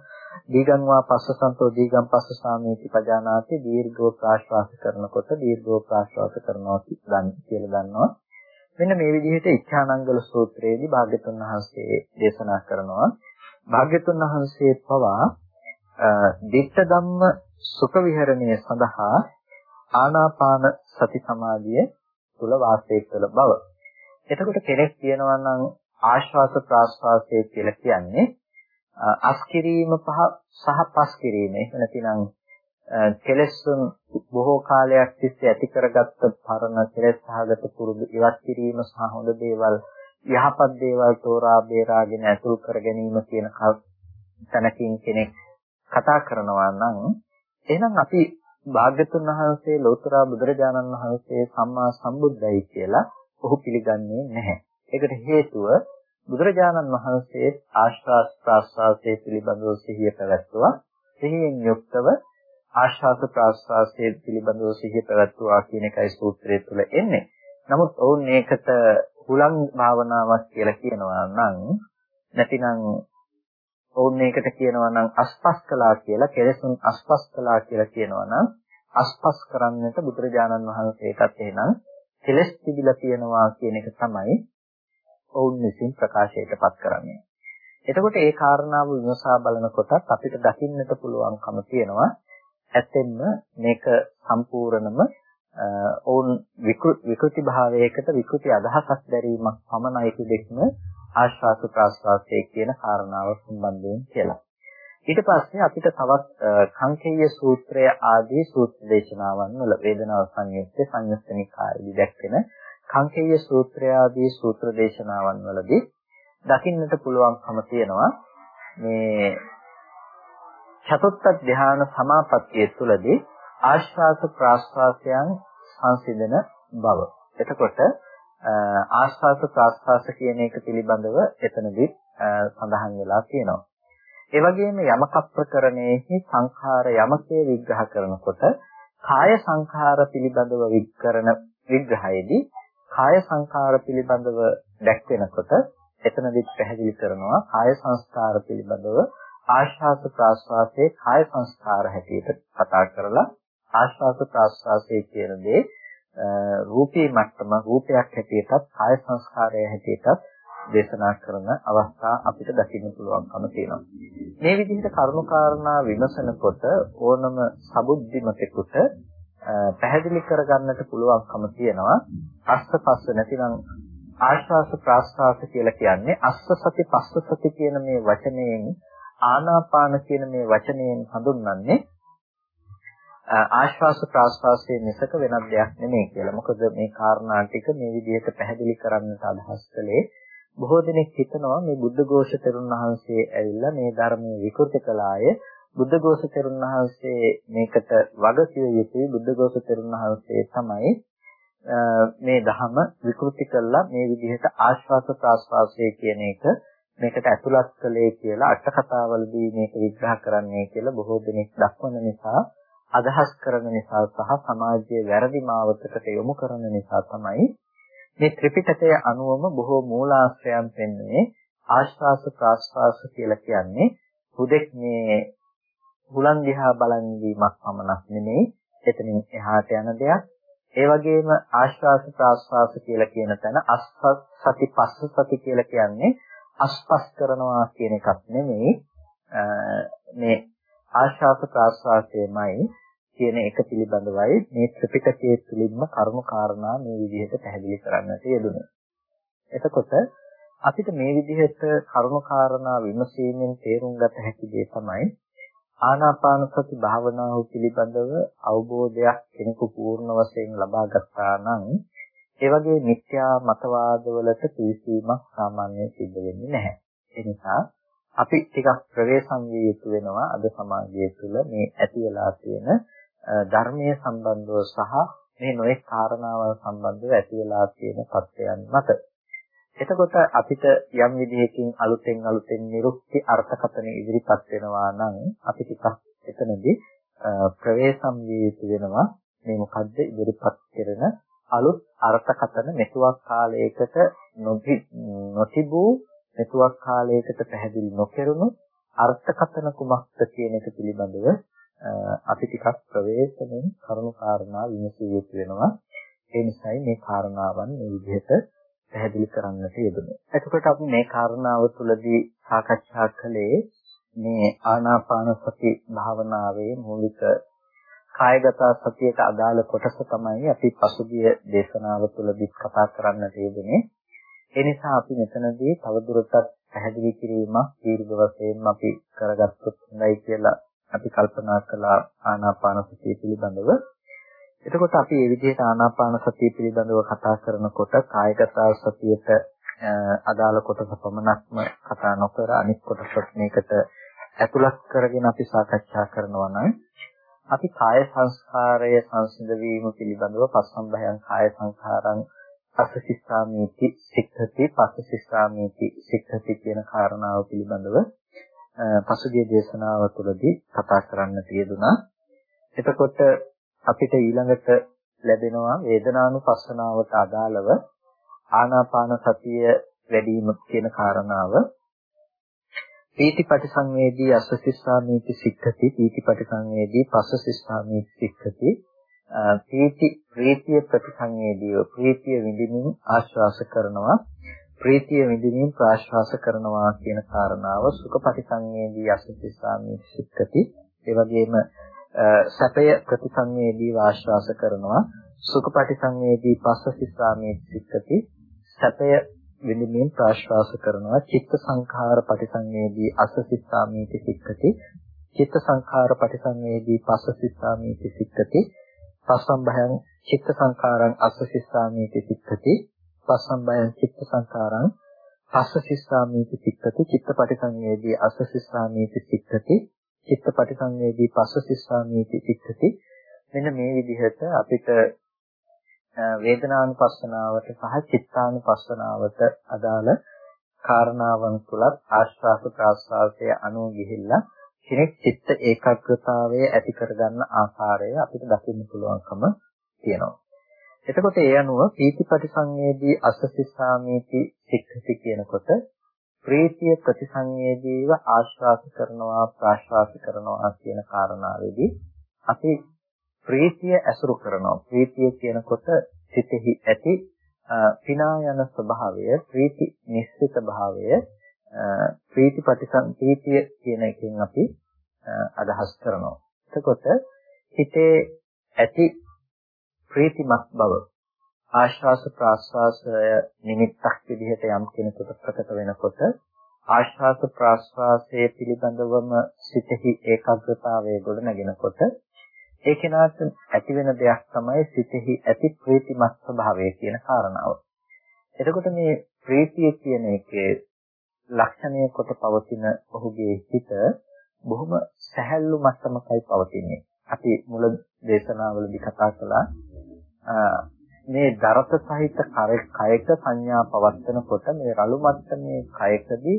දීගං වා පස්සසන්තෝ දීගං පස්සසාමීති පජානාති දීර්ඝව ප්‍රාශ්වාස කරනකොට දීර්ඝව ප්‍රාශ්වාස කරනවා කියලා දන්නවා. මෙන්න මේ විදිහට ඉච්ඡානංගල සූත්‍රයේදී භාග්‍යතුන් වහන්සේ දේශනා කරනවා. භාග්‍යතුන් වහන්සේ පවා දිට්ඨ ධම්ම සුඛ විහරණය සඳහා ආනාපාන සති සමාධිය තුල වාසය කළ බව. එතකොට කෙනෙක් කියනවා නම් ආශ්වාස ප්‍රාශ්වාසය කියලා කියන්නේ අස්කිරීම පහ සහ පස් කිරීම. එහෙම නැතිනම් කෙලෙසුන් බොහෝ කාලයක් තිස්සේ ඇති කරගත්ත පරණ කෙලෙස් සහගත පුරුදු ඉවත් කිරීම සහ හොඳ දේවල් යහපත් දේවල් තෝරා බේරාගෙන ඇතුල් කර ගැනීම කියන තැනකින් කෙනෙක් කතා කරනවා නම් එහෙනම් අපි භාග්‍යතුන් වහන්සේ ලෝතර බුදුරජාණන් වහන්සේ සම්මා සම්බුද්දයි කියලා ඔහු පිළිගන්නේ නැහැ. ඒකට හේතුව බුදුරජාණන් වහන්සේ ආශ්වාස ප්‍රාශ්වාසයේ පිළිබඳව සිහිය පැවැත්වුවා. සිහියෙන් යුක්තව ආශ්වාස ප්‍රාශ්වාසයේ පිළිබඳව සිහිය පැවැත්වුවා කියන එකයි සූත්‍රය තුළ එන්නේ. නමුත් ඔවුන් මේකට හුලං භාවනාවක් කියලා කියනවා නම් නැතිනම් ඔවුන් මේකට කියනවා නම් අස්පස් කළා කියලා කෙලෙසුන් අස්පස් කළා කියලා කියනවා නම් අස්පස් කරන්නට බුදුරජාණන් වහන්සේටත් එහෙනම් කෙලස් තිබිලා තියෙනවා කියන එක තමයි ඔවුන් විසින් ප්‍රකාශයටපත් කරන්නේ. එතකොට ඒ කාරණාව විමසා බලනකොට අපිට දකින්නට පුළුවන්කම තියෙනවා ඇත්තෙන්ම මේක සම්පූර්ණම ඔවුන් විකෘති භාවයකට විකෘති අදහසක් දැරීමක් පමණයි කිදෙක්ම ආශ්වාස ප්‍රාශ්වාසයේ කියන කාරණාව සම්බන්ධයෙන් කියලා. ඊට පස්සේ අපිට තවත් කංකේය සූත්‍රය ආදී සූත්‍ර දේශනාවන් වල වේදනාව සංයුත්තේ සංයුත්තනිකායේදී දැක්වෙන කංකේය සූත්‍රය ආදී සූත්‍ර දේශනාවන් වලදී දකින්නට පුළුවන්කම තියෙනවා මේ චතුත්ථ ධ්‍යාන සමාපත්තිය තුළදී ආශ්වාස ප්‍රාශ්වාසයන් සංසිඳන බව. එතකොට ආස්වාස ප්‍රාස්වාස කියන එක පිළිබඳව එතනදී සඳහන් වෙලා තියෙනවා. ඒ වගේම යමක ප්‍රකරණයෙහි සංඛාර යමකේ විග්‍රහ කරනකොට කාය සංඛාර පිළිබඳව විකරණ විග්‍රහයේදී කාය සංඛාර පිළිබඳව දැක්වෙනකොට එතනදී පැහැදිලි කරනවා කාය සංස්කාර පිළිබඳව ආශ්වාස ප්‍රාශ්වාසයේ කාය සංස්කාර හැටියට කතා කරලා ආශ්වාස ප්‍රාශ්වාසයේ කියන දේ රූපී මට්ටම රූපයක් හැටියටත් කාය සංස්කාරය හැටියටත් දේශනා කරන අවස්ථා අපිට දකින්න පුළුවන්කම තියෙනවා. මේ විදිහට කරුණාකාරණා විමසනකොට ඕනම සබුද්ධිමතෙකුට පැහැදිලි කරගන්නට පුළුවන්කම තියෙනවා අස්ස පස්ස නැතිනම් ආශ්වාස ප්‍රාශ්වාස කියලා කියන්නේ අස්ස සති පස්ස සති කියන මේ වචනයෙන් ආනාපාන කියන මේ වචනයෙන් හඳුන්වන්නේ ආශ්වාස ප්‍රාශ්වාසයේ මිසක වෙනත් දෙයක් නෙමෙයි කියලා. මොකද මේ කාරණා ටික මේ විදිහට පැහැදිලි කරන්නට අදහස් කළේ බොහෝ දෙනෙක් හිතනවා මේ බුද්ධඝෝෂ තෙරුන් වහන්සේ ඇවිල්ලා මේ ධර්මයේ විකෘති කළාය. බුද්ධඝෝෂ තෙරුන් වහන්සේ මේකට වගකිය යුතුයි. බුද්ධඝෝෂ තෙරුන් වහන්සේ තමයි මේ ධහම විකෘති කළා. මේ විදිහට ආශ්වාස ප්‍රාශ්වාසය කියන එක මේකට ඇතුළත් කළේ කියලා අට කතාවලදී මේක විග්‍රහ කරන්නේ කියලා බොහෝ දෙනෙක් දක්වන නිසා අදහස් කරන නිසා සහ සමාජයේ වැරදි මාවතකට යොමු කරන නිසා තමයි මේ ත්‍රිපිටකය අනුවම බොහෝ මූලාශ්‍රයන් පෙන්වන්නේ ආශ්වාස ප්‍රාශ්වාස කියලා කියන්නේ හුදෙක් මේ හුලන් දිහා බලන් ඉඳීමක් පමණක් නෙමෙයි එතනින් එහාට යන දෙයක්. ඒ වගේම ආශ්වාස ප්‍රාශ්වාස කියලා කියන තැන අස්ස සති පස්ස සති කියලා කියන්නේ අස්පස් කරනවා කියන එකක් නෙමෙයි මේ ආශ්වාස ප්‍රාශ්වාසයමයි කියන එක පිළිබඳවයි මේ ත්‍රිපිටකයේ තුලින්ම කරුණු කාරණා මේ විදිහට පැහැදිලි කරන්නට යෙදුනේ. එතකොට අපිට මේ විදිහට කරුණු කාරණා විමසීමෙන් තේරුම් ගත හැකි දේ තමයි ආනාපාන සති භාවනාව පිළිබඳව අවබෝධයක් කෙනෙකු පූර්ණ වශයෙන් ලබා ගත්තා නම් ඒ වගේ මිත්‍යා මතවාදවලට පිළිසීමක් සාමාන්‍යයෙන් සිද්ධ වෙන්නේ නැහැ. ඒ නිසා අපි ටිකක් ප්‍රවේශම් විය යුතු වෙනවා අද සමාජය තුළ මේ ඇති වෙලා තියෙන ධර්මයේ සම්බන්ධව සහ මේ නොඑක් කාරණාවල් සම්බන්ධව ඇති වෙලා තියෙන තත්ත්වයන් මත. එතකොට අපිට යම් විදිහකින් අලුතෙන් අලුතෙන් නිරුක්ති අර්ථකථන ඉදිරිපත් වෙනවා නම් අපි ටිකක් එතනදී ප්‍රවේශම් විය යුතු වෙනවා මේ මොකද්ද ඉදිරිපත් කරන අලුත් අර්ථකථන මෙතුවක් කාලයකට නොතිබූ මෙතුවක් කාලයකට පැහැදිලි නොකරුණු අර්ථකථන කුමක්ද කියන එක පිළිබඳව අපි ටිකක් ප්‍රවේශමෙන් කරුණු කාරණා විමසිය යුතු වෙනවා ඒ නිසායි මේ කාරණාවන් මේ විදිහට පැහැදිලි කරන්නට යෙදුනේ. එතකොට අපි මේ කාරණාව තුළදී සාකච්ඡා කළේ මේ ආනාපාන සති භාවනාවේ මූලික කායගත සතියට අදාළ කොටස තමයි අපි පසුගිය දේශනාව තුළදී කතා කරන්නට යෙදුනේ. ඒ නිසා අපි මෙතනදී තවදුරටත් පැහැදිලි කිරීමක් දීර්ඝ වශයෙන් අපි කරගත්තොත් හොඳයි කියලා අපි කල්පනා කළා ආනාපාන සතිය පිළිබඳව. එතකොට අපි මේ විදිහට ආනාපාන සතිය පිළිබඳව කතා කරනකොට කායගත සතියට අදාළ කොටස පමණක්ම කතා නොකර අනිත් කොටසත් මේකට ඇතුළත් කරගෙන අපි සාකච්ඡා කරනවා නම් අපි කාය සංස්කාරය සංසිඳ වීම පිළිබඳව පස්සම්භයං කාය සංඛාරං පස්සසිස්සාමීති සික්ඛති පස්සසිස්සාමීති සික්ඛති කියන කාරණාව පිළිබඳව පසුගිය දේශනාව තුළදී කතා කරන්න තියදුනා. එතකොට අපිට ඊළඟට ලැබෙනවා වේදනානුපස්සනාවට අදාළව ආනාපාන සතිය වැඩිම කියන කාරණාව පීතිපටි සංවේදී අස්සසිස්සාමීති සික්ඛති පීතිපටි සංවේදී පස්සසිස්සාමීති සික්ඛති පීති ප්‍රීතිය ප්‍රතිසංවේදීව ප්‍රීතිය විඳින්මින් ආශ්වාස කරනවා. ප්‍රීතිය විඳින්මින් ප්‍රාශ්වාස කරනවා කියන කාරණාව සුඛපටි සංවේදී අස්සසිස්සාමීති සික්ඛති. ඒ වගේම සැපය ප්‍රතිසංවේදී වාශ්වාස කරනවා. සුඛපටි සංවේදී පස්ස සිස්සාමේ සික්කති සැපය විඳින්මින් ප්‍රාශ්වාස කරනවා. චිත්ත සංඛාර පටිසංවේදී අස්ස සිස්සාමීති සික්කති. චිත්ත සංඛාර පටිසංවේදී පස්ස සිස්සාමීති සික්කති. පස්සම්භයං චිත්ත සංඛාරං අස්ස සිස්සාමීති සික්කති. පස්සම්භයං චිත්ත සංඛාරං පස්ස සිස්සාමීති සික්කති. චිත්ත පටිසංවේදී අස්ස සිස්සාමීති සික්කති. චිත්තපටි සංවේදී පස්ස සිස්සාමීති සික්ඛති මෙන්න මේ විදිහට අපිට වේදනානුපස්සනාවට සහ චිත්තානුපස්සනාවට අදාළ කාරණාවන් තුලත් ආශ්වාස ප්‍රාශ්වාසය අනුව ගිහිල්ලා කෙනෙක් චිත්ත ඒකාග්‍රතාවය ඇති කරගන්න ආකාරය අපිට දකින්න පුළුවන්කම තියෙනවා. එතකොට ඒ අනුව පීතිපටි සංවේදී අස්සසිස්සාමීති සික්ඛති කියනකොට ප්‍රීතිය ප්‍රතිසංවේදීව ආශ්වාස කරනවා ප්‍රාශ්වාස කරනවා කියන කාරණාවේදී අපි ප්‍රීතිය ඇසුරු කරනවා. ප්‍රීතිය කියනකොට සිතෙහි ඇති පිනා යන ස්වභාවය ප්‍රීති නිශ්චිත භාවය ප්‍රීති ප්‍රතිසං ප්‍රීතිය කියන එකෙන් අපි අදහස් කරනවා. එතකොට හිතේ ඇති ප්‍රීතිමත් බව ආශ්වාස ප්‍රාශ්වාසය නිමිත්තක් විදිහට යම් කෙනෙකුට ප්‍රකට වෙනකොට ආශ්වාස ප්‍රාශ්වාසයේ පිළිබඳවම සිතෙහි ඒකාග්‍රතාවය ගොඩනගෙනකොට ඒ කෙනාට ඇති වෙන දෙයක් තමයි සිතෙහි ඇති ප්‍රීතිමත් ස්වභාවය කියන කාරණාව. එතකොට මේ ප්‍රීතිය කියන එකේ ලක්ෂණය කොට පවතින ඔහුගේ හිත බොහොම සැහැල්ලු මට්ටමකයි පවතින්නේ. අපි මුල දේශනාවලදී කතා කළා මේ දරත සහිත කයක සංඥා පවත්නකොට මේ රළු මට්ටමේ කයකදී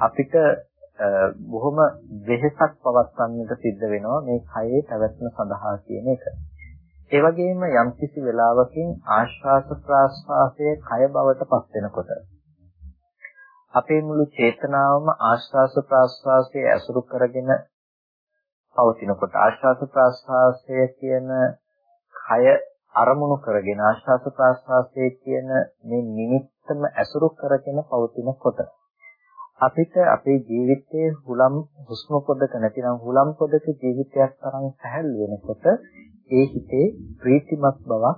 අපිට බොහොම වෙහෙසක් පවත්වන්නට සිද්ධ වෙනවා මේ කයේ පැවැත්ම සඳහා කියන එක. ඒ වගේම යම්කිසි වෙලාවකින් ආශ්වාස ප්‍රාශ්වාසයේ කය බවට පත් වෙනකොට අපේ මුළු චේතනාවම ආශ්වාස ප්‍රාශ්වාසයේ ඇසුරු කරගෙන පවතිනකොට ආශ්වාස ප්‍රාශ්වාසය කියන කය අරමුණු කරගෙන ආශ්වාස ප්‍රාශ්වාසයේ කියන මේ නිමිත්තම ඇසුරු කරගෙන පවතිනකොට අපිට අපේ ජීවිතයේ හුලම් හුස්ම පොදක නැතිනම් හුලම් පොදක ජීවිතයක් තරම් සැහැල්ලු වෙනකොට ඒ හිතේ ප්‍රීතිමත් බවක්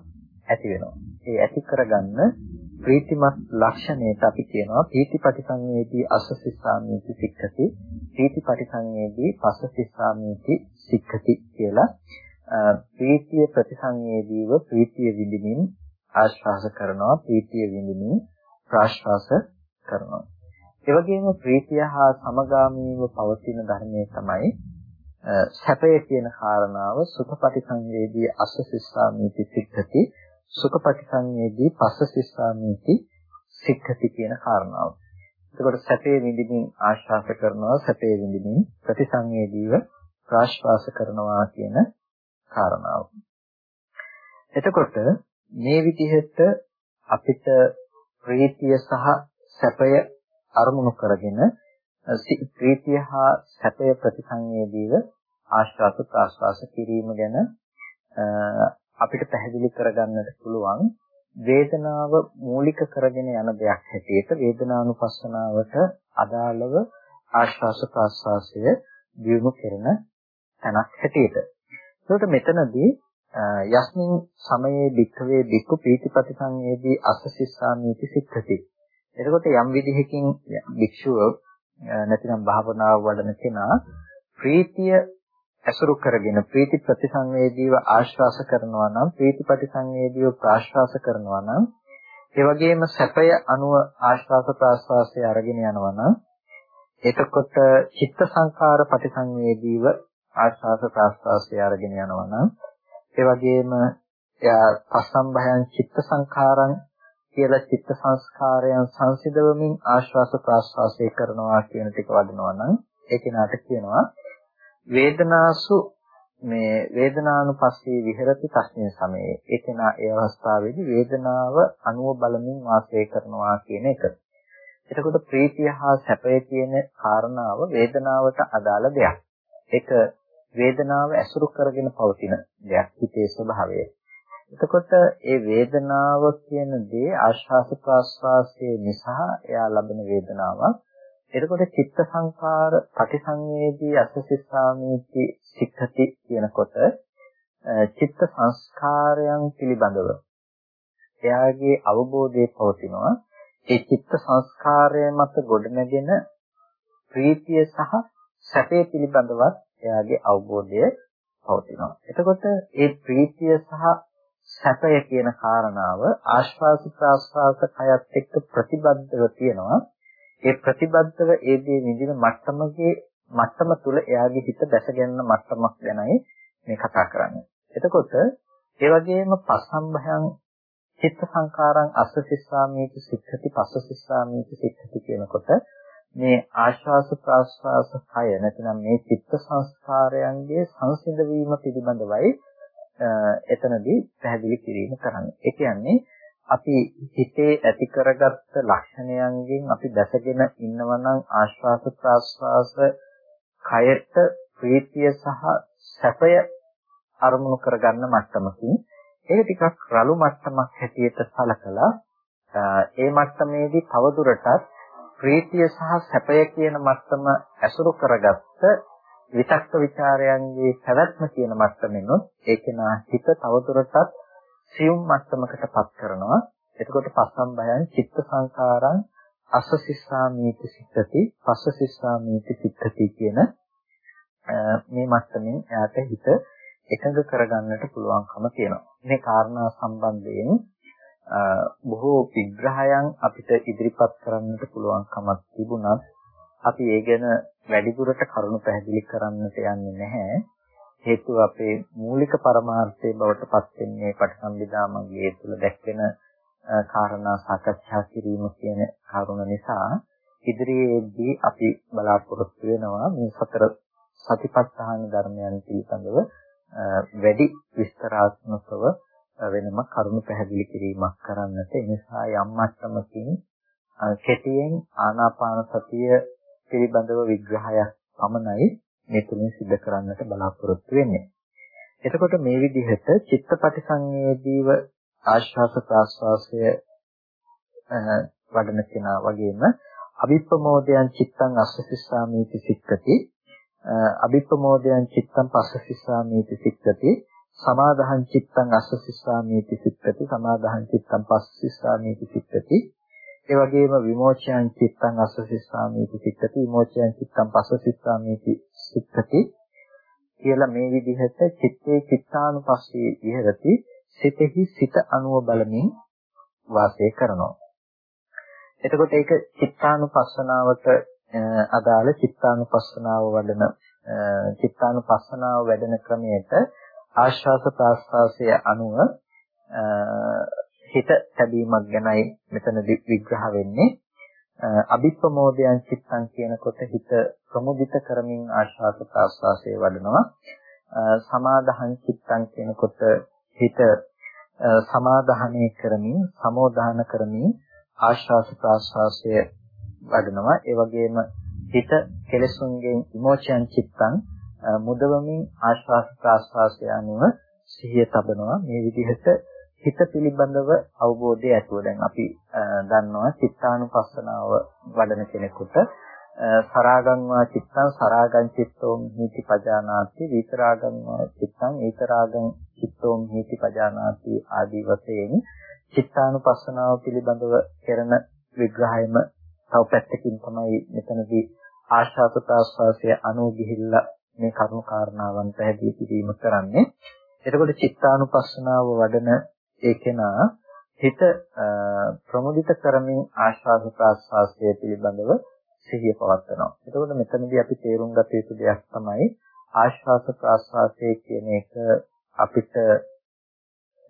ඇති වෙනවා. ඒ ඇති කරගන්න ප්‍රීතිමත් ලක්ෂණයට අපි කියනවා පීතිපටිසංවේදී අසසිස්සාමීති සික්ඛති පීතිපටිසංවේදී පස්සසිස්සාමීති සික්ඛති කියලා ප්‍රීතිය ප්‍රතිසංවේදීව ප්‍රීතිය විඳින්මින් ආශ්වාස කරනවා ප්‍රීතිය විඳින්මින් ප්‍රාශ්වාස කරනවා ඒ වගේම ප්‍රීතිය හා සමගාමීව පවතින ධර්මයේ තමයි සැපය කියන කාරණාව සුඛපටිසංවේදී අසසිස්සාමීති සික්ඛති සුඛපටිසංවේදී පස්ස සිස්සාමීති සික්ඛති කියන කාරණාව. එතකොට සැපේ විඳින්මින් ආශ්වාස කරනවා සැපේ විඳින්මින් ප්‍රතිසංවේදීව ප්‍රාශ්වාස කරනවා කියන කාරණාව. එතකොට මේ විදිහට අපිට ප්‍රීතිය සහ සැපය අරමුණු කරගෙන ප්‍රීතිය හා සැපය ප්‍රතිසංවේදීව ආශ්වාස ප්‍රාශ්වාස කිරීම ගැන අපිට පැහැදිලි කරගන්නට පුළුවන් වේදනාව මූලික කරගෙන යන දෙයක් හැටියට වේදනානුපස්සනාවට අදාළව ආශ්වාස ප්‍රාශ්වාසය දියුණු කරන තැනක් හැටියට. ඒකට මෙතනදී යස්මින් සමයේ වික්ඛවේ වික්ඛු පීතිපති සංවේදී අසසිස්සාමීති සික්ඛති. එතකොට යම් විදිහකින් භික්ෂුව නැතිනම් භාවනාව වඩන කෙනා ප්‍රීතිය ඇසුරු කරගෙන ප්‍රීති ප්‍රතිසංවේදීව ආශ්වාස කරනවා නම් ප්‍රීති ප්‍රතිසංවේදීව ප්‍රාශ්වාස කරනවා නම් ඒ වගේම සැපය අනුව ආශ්වාස ප්‍රාශ්වාසය අරගෙන යනවා නම් එතකොට චිත්ත සංකාර ප්‍රතිසංවේදීව ආශ්වාස ප්‍රාශ්වාසය අරගෙන යනවා නම් ඒ වගේම පස්සම්භයං චිත්ත සංඛාරං කියලා චිත්ත සංස්කාරයන් සංසිඳවමින් ආශ්වාස ප්‍රාශ්වාසය කරනවා කියන ටික වඩනවා නම් ඒ කෙනාට කියනවා වේදනාසු මේ වේදනානුපස්සී විහෙරති තස්මින් සමයේ ඒ කෙනා ඒ අවස්ථාවේදී වේදනාව අනුව බලමින් වාසය කරනවා කියන එක. එතකොට ප්‍රීතිය හා සැපය කියන කාරණාව වේදනාවට අදාළ දෙයක්. ඒක වේදනාව ඇසුරු කරගෙන පවතින දෙයක් හිතේ ස්වභාවය. එතකොට ඒ වේදනාව කියන දේ ආශ්වාස ප්‍රාශ්වාසයේ නිසා එයා ලබන වේදනාවක්. එතකොට චිත්ත සංකාර පටිසංවේදී අසසිස්සාමීති සික්ඛති කියනකොට චිත්ත සංස්කාරයන් පිළිබඳව එයාගේ අවබෝධය පවතිනවා. ඒ චිත්ත සංස්කාරය මත ගොඩනගෙන ප්‍රීතිය සහ සැපේ පිළිබඳවත් එයාගේ අවබෝධය පවතිනවා. එතකොට ඒ ප්‍රීතිය සහ සැපය කියන කාරණාව ආශ්වාස ප්‍රාශ්වාස කයත් එක්ක ප්‍රතිබද්ධව තියෙනවා ඒ ප්‍රතිබද්ධව ඒ දේ විඳින මට්ටමගේ මට්ටම තුල එයාගේ හිත දැසගන්න මට්ටමක් ගැනයි මේ කතා කරන්නේ. එතකොට ඒ වගේම පස්සම්භයං චිත්ත සංකාරං අස්සසිස්සාමීති සික්ඛති පස්සසිස්සාමීති සික්ඛති කියනකොට මේ ආශ්වාස ප්‍රාශ්වාස කය නැතිනම් මේ චිත්ත සංස්කාරයන්ගේ සංසිඳ වීම පිළිබඳවයි එතනදී පැහැදිලි කිරීම කරන්නේ. ඒ කියන්නේ අපි හිතේ ඇති කරගත්ත ලක්ෂණයන්ගෙන් අපි දැසගෙන ඉන්නවා නම් ආශ්වාස ප්‍රාශ්වාස කයට ප්‍රීතිය සහ සැපය අරමුණු කරගන්න මට්ටමකින් ඒක ටිකක් රළු මට්ටමක් හැටියට සලකලා ඒ මට්ටමේදී තවදුරටත් ප්‍රීතිය සහ සැපය කියන මට්ටම ඇසුරු කරගත්ත විතක්ක ਵਿਚාරයන්ගේ පැවැත්ම කියන මට්ටමෙනොත් ඒකේනා හිත තවදුරටත් සියුම් මට්ටමකටපත් කරනවා. එතකොට පස්සම්බයං චිත්ත සංකාරං අස්සසිස්සාමීති සිත්තති පස්සසිස්සාමීති සිත්තති කියන මේ මට්ටමින් එයාට හිත එකඟ කරගන්නට පුළුවන්කම තියෙනවා. මේ කාරණා සම්බන්ධයෙන් බොහෝ විග්‍රහයන් අපිට ඉදිරිපත් කරන්නට පුළුවන්කමක් තිබුණත් අපි ඒ ගැන වැඩිපුරට කරුණු පැහැදිලි කරන්නට යන්නේ නැහැ. හේතුව අපේ මූලික පරමාර්ථයේ බවට පත් වෙන්නේ පටිසම්භිදා මග්ගයේ තුල දැක්වෙන කාරණා සාකච්ඡා කිරීම කියන කරුණ නිසා ඉදිරියේදී අපි බලාපොරොත්තු වෙනවා මේ සතර සතිපට්ඨාන ධර්මයන් පිළිබඳව වැඩි විස්තරාත්මකව වෙනම කරුණු පැහැදිලි කිරීමක් කරන්නට ඒ නිසා යම් මට්ටමකින් කෙටියෙන් ආනාපාන සතිය පිළිබඳව විග්‍රහයක් පමණයි මේ තුලින් සිදු කරන්නට බලාපොරොත්තු වෙන්නේ. එතකොට මේ විදිහට චිත්තපටි සංවේදීව ආශ්වාස ප්‍රාශ්වාසය වඩන කෙනා වගේම අවිප්පමෝදයන් චිත්තං අස්සසිස්සාමීති සික්කති අභිප්‍රමෝදයන් චිත්තං පස්සසිස්සාමීති සික්කති සමාදහං චිත්තං අස්සසිස්සාමීති සික්කති සමාදහං චිත්තං පස්සසිස්සාමීති සික්කති ඒ වගේම විමෝචයන් චිත්තං අස්සසිස්සාමීති සික්කති විමෝචයන් චිත්තං පස්සසිස්සාමීති සික්කති කියලා මේ විදිහට චිත්තේ චිත්තානුපස්සී විහෙරති සිතෙහි සිත අනුව බලමින් වාසය කරනවා. එතකොට ඒක චිත්තානුපස්සනාවට අදාළ චිත්තානුපස්සනාව වඩන චිත්තානුපස්සනාව වැඩෙන ක්‍රමයට ආශ්වාස ප්‍රාශ්වාසය අනුව හිත තැබීමක් ගැනයි මෙතන විග්‍රහ වෙන්නේ. අභිප්‍රමෝදයන් චිත්තං කියනකොට හිත ප්‍රමුදිත කරමින් ආශ්වාස ප්‍රාශ්වාසය වඩනවා. සමාදාහං චිත්තං කියනකොට හිත සමාදාහනය කරමින් සමෝදාන කරමින් ආශ්වාස ප්‍රාශ්වාසය වඩනවා. ඒ වගේම හිත කෙලසුන්ගෙන් විමෝචයන් චිත්තං මුදවමින් ආශ්වාස ප්‍රාශ්වාසය අනුව සිහිය තබනවා. මේ විදිහට හිත පිළිබඳව අවබෝධය ඇතුව දැන් අපි දන්නවා චිත්තානුපස්සනාව වඩන කෙනෙකුට සරාගං වා චිත්තං සරාගං චිත්තෝ මිති පජානාති විතරාගං වා චිත්තං විතරාගං චිත්තෝ මිති පජානාති ආදී වශයෙන් චිත්තානුපස්සනාව පිළිබඳව කරන විග්‍රහයම තව පැත්තකින් තමයි මෙතනදී ආශාස ප්‍රාශ්වාසය අනු ගිහිල්ලා මේ කරුණු කාරණාවන් පැහැදිලි කිරීම කරන්නේ. එතකොට චිත්තානුපස්සනාව වඩන ඒකේනා හිත ප්‍රමුදිත කරමින් ආශාස ප්‍රාශ්වාසය පිළිබඳව සිහිය පවත්වනවා. එතකොට මෙතනදී අපි තේරුම් ගත යුතු දෙයක් තමයි ආශ්වාස ප්‍රාශ්වාසය කියන එක අපිට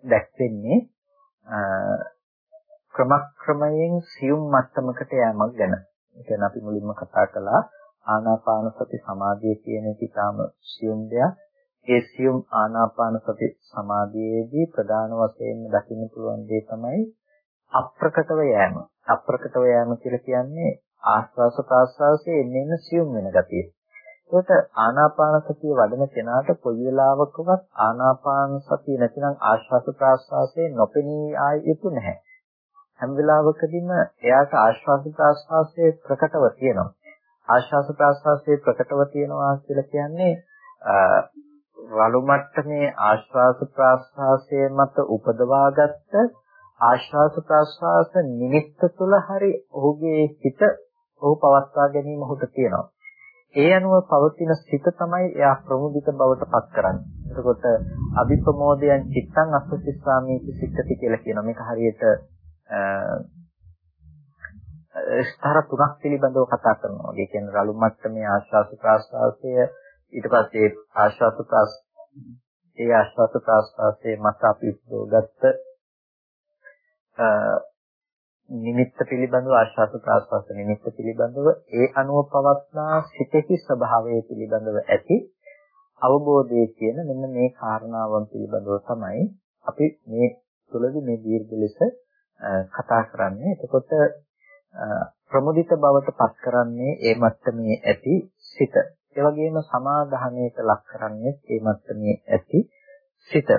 දැක්වෙන්නේ ක්‍රමක්‍රමයෙන් සියුම් මට්ටමකට යෑමක් ගැන. ඒ කියන්නේ අපි මුලින්ම කතා කළා ආනාපාන සති සමාධිය කියන එක ඊටාම සියුම් දෙයක්. ඒ සියුම් ආනාපාන සති සමාධියේදී ප්‍රධාන වශයෙන් දකින්න පුළුවන් දේ තමයි අප්‍රකටව යෑම. අප්‍රකටව යෑම කියලා කියන්නේ ආස්වාස ප්‍රාස්වාසයේ එන්න එන්න සියුම් වෙන ගතිය. ඒකට ආනාපාන සතිය වඩන කෙනාට කොයි වෙලාවකවත් ආනාපාන සතිය නැතිනම් ආශ්වාස ප්‍රාශ්වාසයේ නොපෙනී ආය යුතු නැහැ. හැම වෙලාවකදීම එයාට ආශ්වාස ප්‍රාශ්වාසයේ ප්‍රකටව තියෙනවා. ආශ්වාස ප්‍රාශ්වාසයේ ප්‍රකටව තියෙනවා කියලා කියන්නේ වලු මට්ටමේ ආශ්වාස ප්‍රාශ්වාසයේ මත උපදවාගත්ත ආශ්වාස ප්‍රාශ්වාස නිමිත්ත තුළ හරි ඔහුගේ හිත ඔහු පවත්වා ගැනීම ඔහුට තියෙනවා. ඒ අනුව පවතින සිත තමයි එයා ප්‍රමුදිත බවට පත් කරන්නේ. එතකොට අභිප්‍රමෝදයන් චිත්තං අස්සසිස්සාමීති සික්කති කියලා කියනවා. මේක හරියට ස්තර තුනක් පිළිබඳව කතා කරනවා. ඒ කියන්නේ රළු මට්ටමේ ආශ්වාස ප්‍රාශ්වාසය ඊට පස්සේ ආශ්වාස ප්‍රාස් ඒ ආශ්වාස ප්‍රාශ්වාසයේ මත අපි උද්ගත්ත නිමිත්ත පිළිබඳව ආශ්වාස ප්‍රාශ්වාස නිමිත්ත පිළිබඳව ඒ අනුව පවත්නා සිතෙහි ස්වභාවය පිළිබඳව ඇති අවබෝධය කියන මෙන්න මේ කාරණාවන් පිළිබඳව තමයි අපි මේ තුළදී මේ දීර්ඝ ලෙස කතා කරන්නේ. එතකොට ප්‍රමුදිත බවට පත් කරන්නේ ඒ මට්ටමේ ඇති සිත. ඒ වගේම සමාධානයට ලක් කරන්නේ ඒ මට්ටමේ ඇති සිත.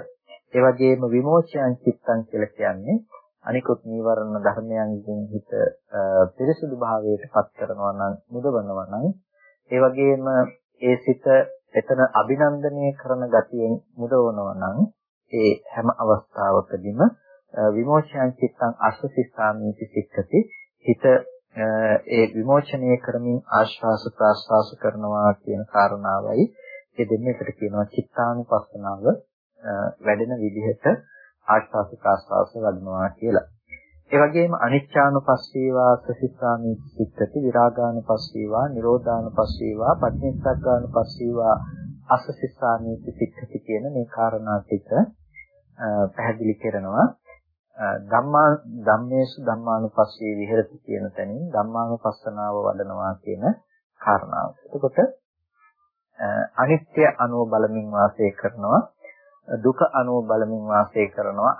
ඒ වගේම විමෝචයන් චිත්තං කියලා කියන්නේ අනිකුත් නීවරණ ධර්මයන්ගෙන් හිත පිරිසුදු භාවයට පත් කරනවා නම් මුදවනවා නම් ඒ වගේම ඒ සිත එතන අභිනන්දනය කරන ගතියෙන් මුදවනවා නම් ඒ හැම අවස්ථාවකදීම විමෝචයන් චිත්තං අස්සසිස්සාමීති සික්ඛති හිත ඒ විමෝචනය කරමින් ආශ්වාස ප්‍රාශ්වාස කරනවා කියන කාරණාවයි ඒ දෙන්නකට කියනවා චිත්තානුපස්සනාව. වැඩෙන විදිහට ආශ්වාස ප්‍රාශ්වාස වඩනවා කියලා. ඒ වගේම අනිච්චානුපස්සීවා සසිස්සාමි සික්කති විරාගානුපස්සීවා නිරෝධානුපස්සීවා පටිච්චසමුප්පාදානුපස්සීවා අසසිස්සාමි සික්කති කියන මේ කාරණා ටික පැහැදිලි කරනවා. ධම්මා ධම්මේසු ධම්මානුපස්සී විහෙරති කියන තැනින් ධම්මානුපස්සනාව වඩනවා කියන කාරණාව. එතකොට අනිත්‍ය අනුව බලමින් වාසය කරනවා දුක අනුව බලමින් වාසය කරනවා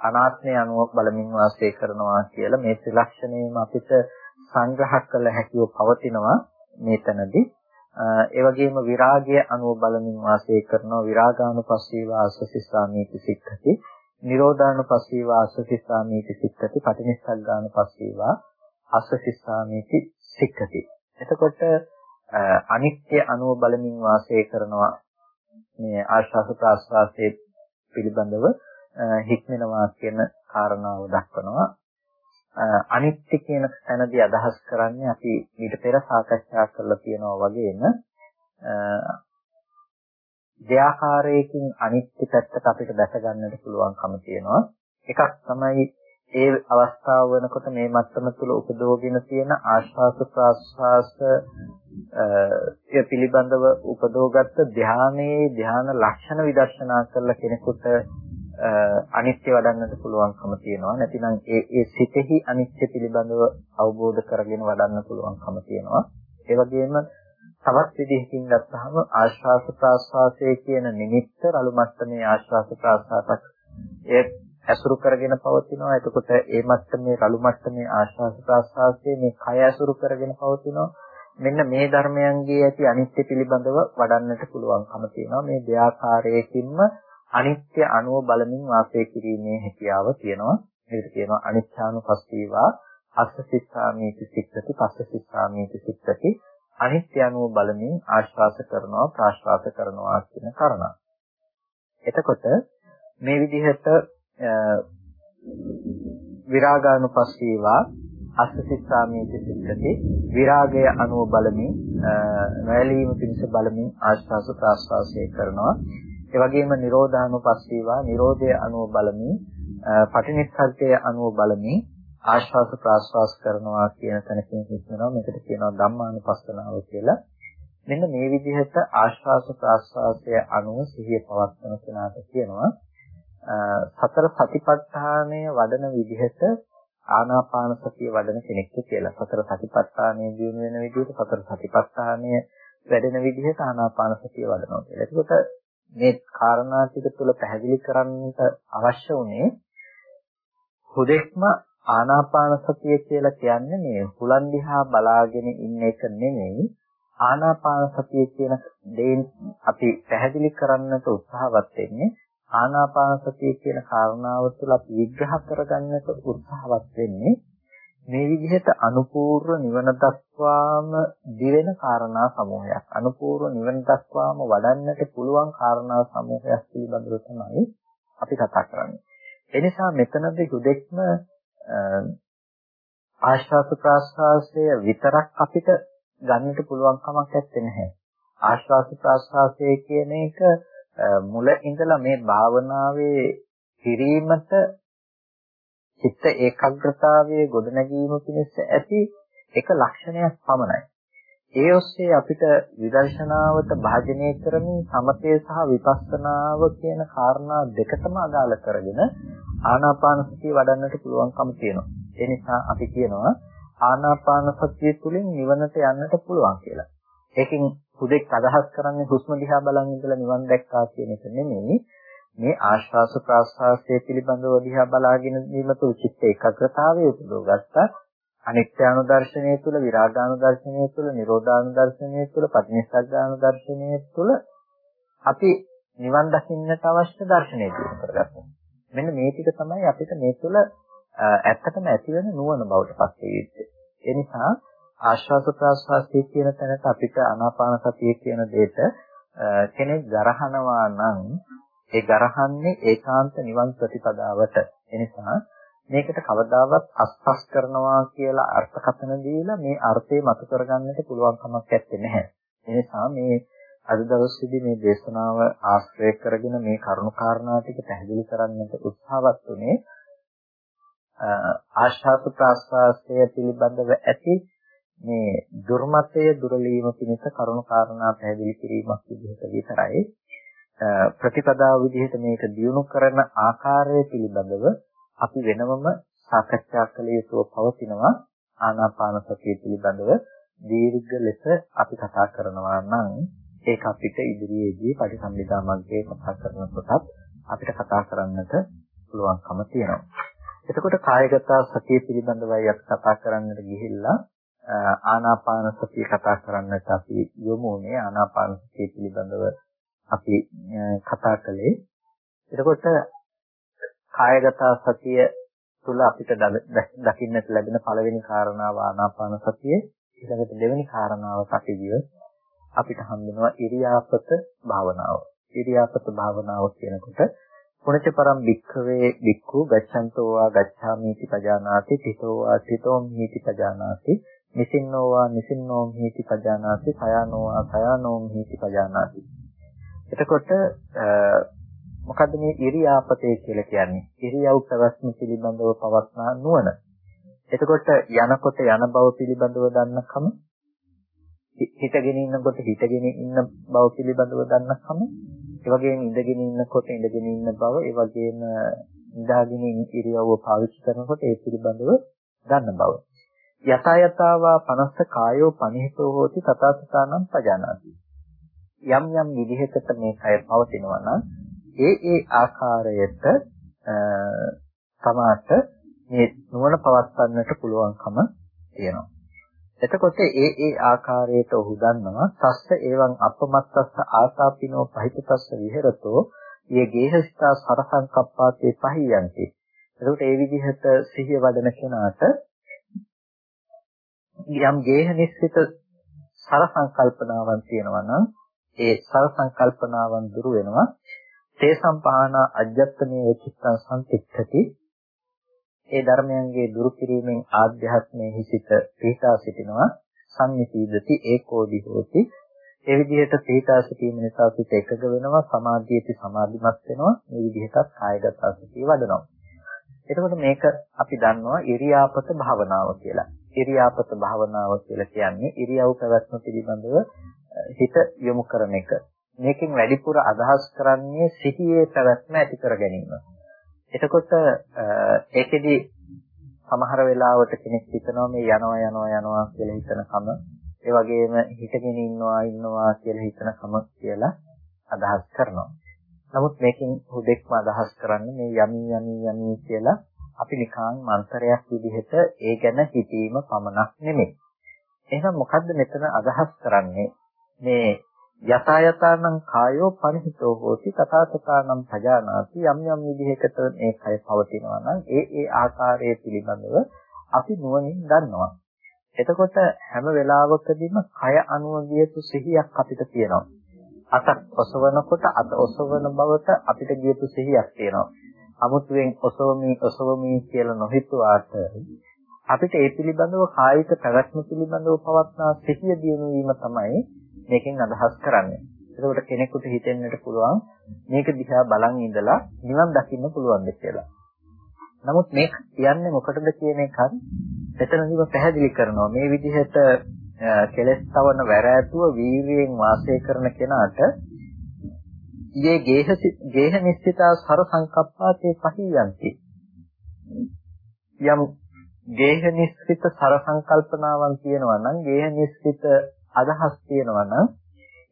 අනාත්මය අනුව බලමින් වාසය කරනවා කියලා මේ ත්‍රිලක්ෂණයම අපිට සංග්‍රහ කළ හැකිව පවතිනවා මේ තැනදී ඒ වගේම විරාගය අනුව බලමින් වාසය කරනවා විරාගානුපස්සීව ආසසිස්සාමීති සික්ඛති නිරෝධානුපස්සීවා අස්සසිස්සාමීති සික්ඛති පටිනිස්සග්ගානුපස්සීවා අස්සසිස්සාමීති සික්ඛති එතකොට අනිත්‍ය අනුව බලමින් වාසය කරනවා මේ ආශ්වාස ප්‍රාශ්වාසයේ පිළිබඳව හික්මනවා කියන කාරණාව දක්වනවා. අනිත්‍ය කියන තැනදී අදහස් කරන්නේ අපි ඊට පෙර සාකච්ඡා කරලා තියෙනවා වගේම දෙආකාරයකින් අනිත්‍ය පැත්තට අපිට දැක ගන්නට පුළුවන්කම තියෙනවා. එකක් තමයි ඒ අවස්ථාව වෙනකොට මේ මත්තම තුල උපදෝගෙන තියෙන ආශ්වාස ප්‍රාශ්වාස ඒ පිළිබඳව උපදෝගත්ත ධානයේ ධාන ලක්ෂණ විදර්ශනා කරලා කෙනෙකුට අනිත්‍ය වඩන්නට පුළුවන්කම තියෙනවා. නැතිනම් ඒ ඒ සිතෙහි අනිත්‍ය පිළිබඳව අවබෝධ කරගෙන වඩන්න පුළුවන්කම තියෙනවා. ඒ වගේම තවත් විදිහකින් ගත්තහම ආශ්වාස ප්‍රාශ්වාසයේ කියන නිමිත්ත රළු මට්ටමේ ආශ්වාස ප්‍රාශ්වාසයක් ඒ ඇසුරු කරගෙන පවතිනවා. එතකොට ඒ මට්ටමේ රළු මට්ටමේ ආශ්වාස ප්‍රාශ්වාසයේ මේ කය ඇසුරු කරගෙන පවතිනවා. මෙන්න මේ ධර්මයන්ගේ ඇති අනිත්‍ය පිළිබඳව වඩන්නට පුළුවන්කම තියෙනවා. මේ දෙආකාරයකින්ම අනිත්‍ය අනුව බලමින් වාසය කිරීමේ හැකියාව තියෙනවා. මේකට කියනවා අනිච්ඡානුපස්සීවා අස්සසිස්සාමීති සික්ඛති පස්සසිස්සාමීති සික්ඛති අනිත්‍ය අනුව බලමින් ආශ්වාස කරනවා ප්‍රාශ්වාස කරනවා කියන කාරණා. එතකොට මේ විදිහට විරාගානුපස්සීවා අස්සසිස්සාමීති සිද්ධති විරාගය අනුව බලමින් නොයලීම පිණිස බලමින් ආශ්වාස ප්‍රාශ්වාසය කරනවා. ඒ වගේම නිරෝධානුපස්සීවා නිරෝධය අනුව බලමින් පටිනිස්සග්ගය අනුව බලමින් ආශ්වාස ප්‍රාශ්වාස කරනවා කියන තැනකින් හිතනවා මේකට කියනවා ධම්මානුපස්සනාව කියලා. මෙන්න මේ විදිහට ආශ්වාස ප්‍රාශ්වාසය අනුව සිහිය පවත්වන කෙනාට කියනවා සතර සතිපට්ඨානය වඩන විදිහට ආනාපාන සතිය වඩන කෙනෙක්ට කියලා. සතර සතිපට්ඨානය දිනු වෙන විදිහට සතර සතිපට්ඨානය වැඩෙන විදිහට ආනාපාන සතිය වඩනවා කියලා. එතකොට මේ කාරණා ටික තුළ පැහැදිලි කරන්නට අවශ්‍ය උනේ හුදෙක්ම ආනාපාන සතිය කියලා කියන්නේ මේ හුලන් දිහා බලාගෙන ඉන්න එක නෙමෙයි. ආනාපාන සතිය කියන දේෙන් අපි පැහැදිලි කරන්නට උත්සාහවත් වෙන්නේ ආනාපාන සතිය කියන කාරණාව තුළ අපි විග්‍රහ කරගන්නට උත්සාහවත් වෙන්නේ. මේ විදිහට අනුපූර්ව නිවන දක්වාම දිවෙන කාරණා සමූහයක්. අනුපූර්ව නිවන දක්වාම වඩන්නට පුළුවන් කාරණා සමූහයක් පිළිබඳව තමයි අපි කතා කරන්නේ. එනිසා මෙතනදී හුදෙක්ම ආශ්වාස ප්‍රාශ්වාසය විතරක් අපිට ගන්නට පුළුවන් කමක් නැත්තේ. ආශ්වාස ප්‍රාශ්වාසය කියන එක මුල ඉඳලා මේ භාවනාවේ කිරීමට චිත්ත ඒකාග්‍රතාවයේ ගොඩනැගීම පිණිස ඇති එක ලක්ෂණයක් පමණයි. ඒ ඔස්සේ අපිට විදර්ශනාවට භාජනය කරමින් සමතය සහ විපස්සනාව කියන කාරණා දෙකටම අදාළ කරගෙන ආනාපාන සතිය වඩන්නට පුළුවන්කම තියෙනවා. ඒ නිසා අපි කියනවා ආනාපාන සතිය තුළින් නිවනට යන්නට පුළුවන් කියලා. ඒකෙන් හුදෙක් අදහස් කරන්නේ හුස්ම දිහා බලන් ඉඳලා නිවන් දැක්කා කියන එක නෙමෙයි. මේ ආශ්වාස ප්‍රාශ්වාසය පිළිබඳව දිහා බලාගෙන ඉන්නතු චිත්ත ඒකාග්‍රතාවය උපදවගත්තා. අනිත්‍යානු දර්ශනය තුළ විරාගානු දර්ශනය තුළ නිරෝධානු දර්ශනය තුළ පටිනිස්සග්ගානු දර්ශනය තුළ අපි නිවන් දකින්නට අවශ්‍ය දර්ශනය දිනු කරගන්නවා. මෙන්න මේ ටික තමයි අපිට මේ තුළ ඇත්තටම ඇති වෙන නුවණ බවට පත් වෙන්නේ. ඒ නිසා ආශ්වාස ප්‍රාශ්වාසය කියන තැනට අපිට ආනාපාන සතිය කියන දෙයට කෙනෙක් ගරහනවා නම් ඒ ගරහන්නේ ඒකාන්ත නිවන් ප්‍රතිපදාවට. එනිසා මේකට කවදාවත් අස්පස් කරනවා කියලා අර්ථකථන දීලා මේ අර්ථය මතු කරගන්නට පුළුවන් කමක් නැත්තේ නැහැ. එනිසා මේ අද දවසේදී මේ දේශනාව ආශ්‍රය කරගෙන මේ කරුණු කාරණා ටික පැහැදිලි කරන්නට උත්සාහවත් වුණේ ආශාස ප්‍රාස්වාසය පිළිබඳව ඇති මේ දුර්මතය දුරලීම පිණිස කරුණු කාරණා පැහැදිලි කිරීමක් විදිහට විතරයි. ප්‍රතිපදාව විදිහට මේක දියුණු කරන ආකාරය පිළිබඳව අපි වෙනමම සාකච්ඡා කළ යුතුව පවතිනවා. ආනාපාන සතිය පිළිබඳව දීර්ඝ ලෙස අපි කතා කරනවා නම් ඒක අපිට ඉදිරියේදී පරිසම්පදා මග්ගේ කතා කරනකොටත් අපිට කතා කරන්නට පුළුවන්කම තියෙනවා. එතකොට කායගත සතිය පිළිබඳවයි අපි කතා කරන්නට ගිහිල්ලා ආනාපාන සතිය කතා කරන්නට අපි යොමු වුණේ ආනාපාන සතිය පිළිබඳව අපි කතා කළේ. එතකොට කායගත සතිය තුළ අපිට දකින්නට ලැබෙන පළවෙනි කාරණාව ආනාපාන සතිය. ඊළඟට දෙවෙනි කාරණාව අපි ගිය අපිට හම්බෙනවා ඉරියාපත භාවනාව. ඉරියාපත භාවනාව කියනකොට පුණජ පරම් භික්ඛවේ භික්ඛු ගච්ඡන්තෝ වා ගච්ඡාමිති පජානාති තිතෝ වා තිතෝ මිති පජානාති නිසින්නෝ වා නිසින්නෝ මිති පජානාති සයානෝ වා සයානෝ මිති පජානාති. එතකොට මොකද්ද මේ ඉරියාපතේ කියලා කියන්නේ? ඉරියව් ප්‍රවස්ම පිළිබඳව පවස්නා නුවණ. එතකොට යනකොට යන බව පිළිබඳව දන්නකම හිතගෙන ඉන්නකොට හිතගෙන ඉන්න බව පිළිබඳව දන්නකම ඒ වගේම ඉඳගෙන ඉන්නකොට ඉඳගෙන ඉන්න බව, ඒ වගේම නිදාගෙන ඉරියව්ව පාවිච්චි කරනකොට ඒ පිළිබඳව දන්න බව. යථා යතාවා 50 කායෝ පනිහිතෝ හෝති තථාතතානම් පජානාති. යම් යම් විදිහකට මේ කය පවතිනවා නම් ඒ ඒ ආකාරයට තමාට මේ නුවණ පවත්වන්නට පුළුවන්කම තියෙනවා. එතකොට ඒ ඒ ආකාරයට ඔහු දන්නවා තස්ස එවං අපමත්තස්ස ආසාපිනෝ පහිතස්ස විහෙරතෝ යේ ගේහස්ථා සරසංකප්පාතේ පහියන්ති. එතකොට ඒ විදිහට සිහිය වඩන කෙනාට යම් ගේහ නිස්සිත සරසංකල්පනාවන් තියෙනවා නම් ඒ සරසංකල්පනාවන් දුරු වෙනවා. තේ සම්පාහන අජ්ජත්මේ චිත්තං සම්තික්ඛති ඒ ධර්මයන්ගේ දුරු කිරීමෙන් ආධ්‍යාත්මයේ හිසිත පිහිටා සිටිනවා. සංනිසීදති ඒකෝදි හෝති. ඒ විදිහට පිහිටා සිටීම නිසා සිත එකග වෙනවා සමාධියති සමාධිමත් වෙනවා. මේ විදිහටත් කායගත සතිය වඩනවා. එතකොට මේක අපි දන්නවා ඉරියාපත භාවනාව කියලා. ඉරියාපත භාවනාව කියලා කියන්නේ ඉරියව් පැවැත්ම පිළිබඳව හිත යොමු කරන එක. මේකෙන් වැඩිපුර අදහස් කරන්නේ සිහියේ පැවැත්ම ඇති කර ගැනීම. එතකොට ඒකෙදි සමහර වෙලාවට කෙනෙක් හිතනවා මේ යනවා යනවා යනවා කියලා හිතනකම ඒ වගේම හිතගෙන ඉන්නවා ඉන්නවා කියලා හිතනකම කියලා අදහස් කරනවා. නමුත් මේකෙන් හුදෙක්ම අදහස් කරන්නේ මේ යමි යමි යමි කියලා අපි නිකන් මන්තරයක් විදිහට ඒ ගැන හිතීම පමණක් නෙමෙයි. එහෙනම් මොකද්ද මෙතන අදහස් කරන්නේ? මේ යතා යතානම් කායෝ පරිහිතෝ හෝති තථාතතානම් පජානාති යම් යම් විදිහකට මේ කය පවතිනවා නම් ඒ ඒ ආකාරයේ පිළිබඳව අපි නුවණින් දන්නවා. එතකොට හැම වෙලාවකදීම කය අනුව ගියපු සිහියක් අපිට තියෙනවා. අතක් ඔසවනකොට අත ඔසවන බවට අපිට ගියපු සිහියක් තියෙනවා. අමුතුවෙන් ඔසවමි ඔසවමි කියලා නොහිතුවාට අපිට ඒ පිළිබඳව කායික පැවැත්ම පිළිබඳව පවත්නා සිහිය දිනු වීම තමයි මේකෙන් අදහස් කරන්නේ. ඒකට කෙනෙකුට හිතෙන්නට පුළුවන් මේක දිහා බලන් ඉඳලා නිවන් දකින්න පුළුවන්ද කියලා. නමුත් මේ කියන්නේ මොකටද කියන එකත් එතනදිම පැහැදිලි කරනවා. මේ විදිහට කෙලස් තවන වැර ඇතුව වීර්යයෙන් වාසය කරන කෙනාට යේ ගේහ ගේහ නිශ්චිතා සර සංකප්පාතේ පහියන්ති. යම් ගේහ නිශ්චිත සර සංකල්පනාවන් තියෙනවා නම් ගේහ නිශ්චිත අදහස් තියෙනවා නම්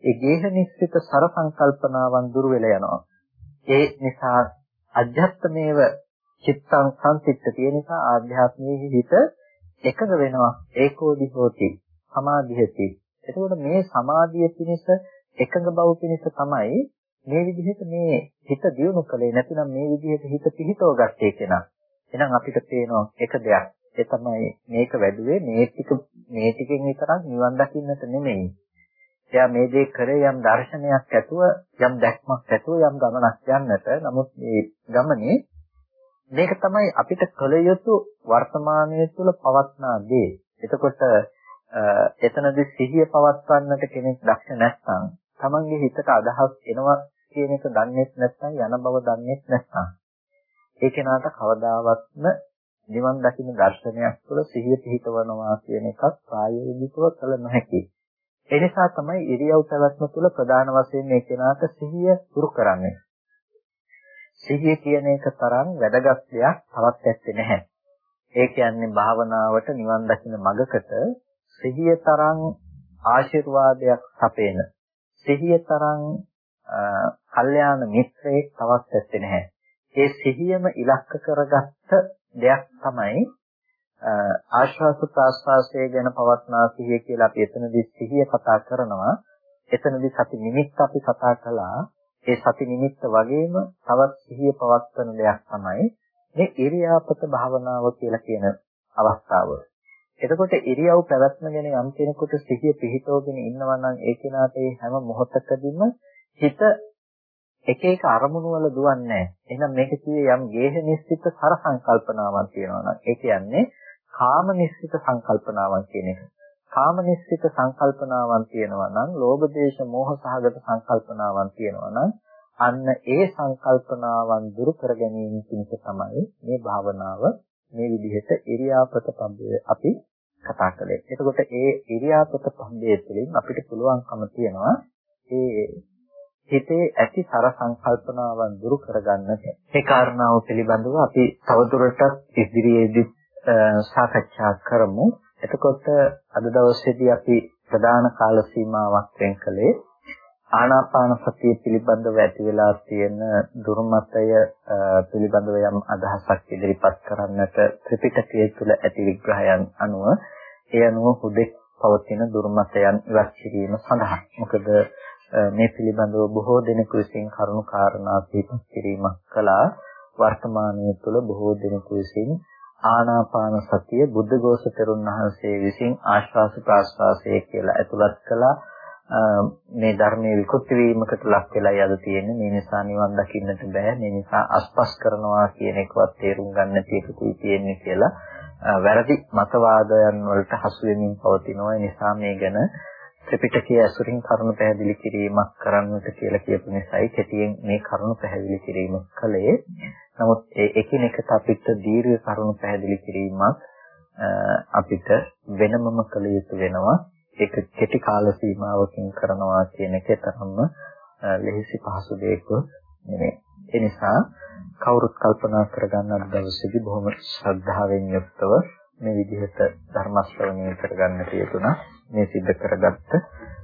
ඒ ගේහ නිස්සිත සර සංකල්පනාවන් දුර වෙලා යනවා. ඒ නිසා අධ්‍යාත්මේව චිත්තං සංසිද්ධිය නිසා ආධ්‍යාත්මයේ හිත එකඟ වෙනවා ඒකෝදි හෝති සමාධියති. එතකොට මේ සමාධිය පිණිස එකඟ බව පිණිස තමයි මේ විදිහට මේ හිත දියුණු කළේ නැතිනම් මේ විදිහට හිත පිහිටව ගත්තේ කෙනා. එහෙනම් අපිට පේනවා එක දෙයක්. ඒ තමයි මේක වැඩුවේ මේ ටික මේ ටිකෙන් විතරක් නිවන් දකින්නට නෙමෙයි. එයා මේ දේ කරේ යම් දර්ශනයක් ඇතුව යම් දැක්මක් ඇතුව යම් ගමනක් යන්නට. නමුත් මේ ගමනේ මේක තමයි අපිට කළ යුතු වර්තමානයේ තුල පවත්නා දේ. එතකොට එතනදී සිහිය පවත්වන්නට කෙනෙක් දක්ෂ නැත්නම් තමන්ගේ හිතට අදහස් එනවා කියන එක දන්නේ නැත්නම් යන බව දන්නේ නැත්නම් ඒ කෙනාට කවදාවත්ම නිවන් දකින්න දර්ශනයක් තුළ සිහිය පිහිටවනවා කියන එකත් ප්‍රායෝගිකව කළ නොහැකි. ඒ නිසා තමයි ඉරියව් පැවැත්ම තුළ ප්‍රධාන වශයෙන් මේ කෙනාට සිහිය දුරු කරන්නේ. සිහිය කියන එක තරම් වැදගත් දෙයක් තවත් ඇත්තේ නැහැ. ඒ කියන්නේ භාවනාවට නිවන් දකින්න මඟකට සිහිය තරම් ආශිර්වාදයක් සපේන සිහිය තරම් කල්යාණ මිත්‍රයෙක් තවත් ඇත්තේ නැහැ. ඒ සිහියම ඉලක්ක කරගත්ත දෙයක් තමයි ආශ්වාස ප්‍රාශ්වාසය ගැන පවත්නා සිහිය කියලා අපි එතනදී සිහිය කතා කරනවා. එතනදී සති නිමිත්ත අපි කතා කළා. ඒ සති නිමිත්ත වගේම තවත් සිහිය පවත්වන දෙයක් තමයි මේ ඉරියාපත භාවනාව කියලා කියන අවස්ථාව. එතකොට ඉරියව් පැවැත්ම ගැන යම් කෙනෙකුට සිහිය පිහිටවගෙන ඉන්නවා නම් ඒ කෙනාට ඒ හැම මොහොතකදීම හිත එක එක අරමුණු වල දුවන්නේ නැහැ. එහෙනම් මේක කියේ යම් ගේහ නිශ්චිත සර සංකල්පනාවක් තියෙනවා නම් ඒ කියන්නේ කාම නිශ්චිත සංකල්පනාවක් කියන එක. කාම නිශ්චිත සංකල්පනාවක් තියෙනවා නම් ලෝභ දේශ මොහ සහගත සංකල්පනාවක් තියෙනවා නම් අන්න ඒ සංකල්පනාවන් දුරු කර ගැනීම පිණිස තමයි මේ භාවනාව මේ විදිහට ඉරියාපත පබ්බය අපි කතා කළේ. එතකොට ඒ ඉරියාපත පබ්බය තුළින් අපිට පුළුවන්කම තියෙනවා ඒ හිතේ ඇති සර සංකල්පනාවන් දුරු කරගන්නට. ඒ කාරණාව පිළිබඳව අපි තවදුරටත් ඉදිරියේදී සාකච්ඡා කරමු. එතකොට අද දවසේදී අපි ප්‍රධාන කාල සීමාවක් වෙන් කළේ ආනාපාන සතිය පිළිබඳව ඇති වෙලා තියෙන දුර්මතය පිළිබඳව යම් අදහසක් ඉදිරිපත් කරන්නට ත්‍රිපිටකයේ තුල ඇති විග්‍රහයන් අනුව ඒ අනුව හුදෙක් පවතින දුර්මතයන් ඉවත් කිරීම සඳහා මොකද මේ පිළිබඳව බොහෝ දෙනෙකු විසින් කරුණු කාරණා සිහිපත් කිරීමක් කළා. වර්තමානයේ තුල බොහෝ දෙනෙකු විසින් ආනාපාන සතිය බුද්ධඝෝෂ තෙරුන් වහන්සේ විසින් ආශ්වාස ප්‍රාශ්වාසය කියලා ඇතුළත් කළා. මේ ධර්මයේ විකෘති වීමකට ලක් වෙලා යද තියෙන්නේ. මේ නිසා නිවන් දකින්නට බෑ. මේ නිසා අස්පස් කරනවා කියන එකවත් තේරුම් ගන්න තියෙකුයි තියෙන්නේ කියලා වැරදි මතවාදයන් වලට හසු වෙමින් පවතිනවා. ඒ නිසා මේ ගැන ත්‍රිපිටකයේ ඇසුරින් කරුණු පැහැදිලි කිරීමක් කරන්නට කියලා කියපු නිසායි කෙටියෙන් මේ කරුණු පැහැදිලි කිරීම කළේ නමුත් ඒ එකිනෙකට අපිට දීර්ඝ කරුණු පැහැදිලි කිරීමක් අපිට වෙනමම කළ යුතු වෙනවා ඒක කෙටි කාල සීමාවකින් කරනවා කියන එක තරම්ම ලෙහෙසි පහසු දෙයක් නෙමෙයි. ඒ නිසා කවුරුත් කල්පනා කරගන්න දවසේදී බොහොම ශ්‍රද්ධාවෙන් යුක්තව මේ විදිහට ධර්ම ශ්‍රවණය කරගන්න තියුණා. මේ සිද්ධ කරගත්ත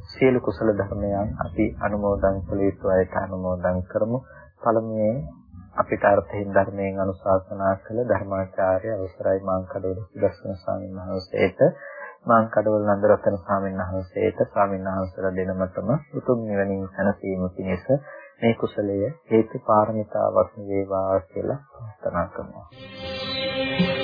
සියලු කුසල ධර්මයන් අපි අනුමෝදන් කළ යුතු අයට අනුමෝදන් කරමු. පළමුවෙන් අපිට අර්ථයෙන් ධර්මයෙන් අනුශාසනා කළ ධර්මාචාර්ය අවසරයි මාංකඩවල සුදස්සන ස්වාමීන් වහන්සේට මාං කඩවල නන්දරතන ස්වාමීන් වහන්සේට ස්වාමීන් වහන්සේලා දෙනමතම උතුම් නිවනින් සැනසීම පිණිස මේ කුසලය හේතු පාරමිතාවක් වේවා කියලා ප්‍රාර්ථනා කරනවා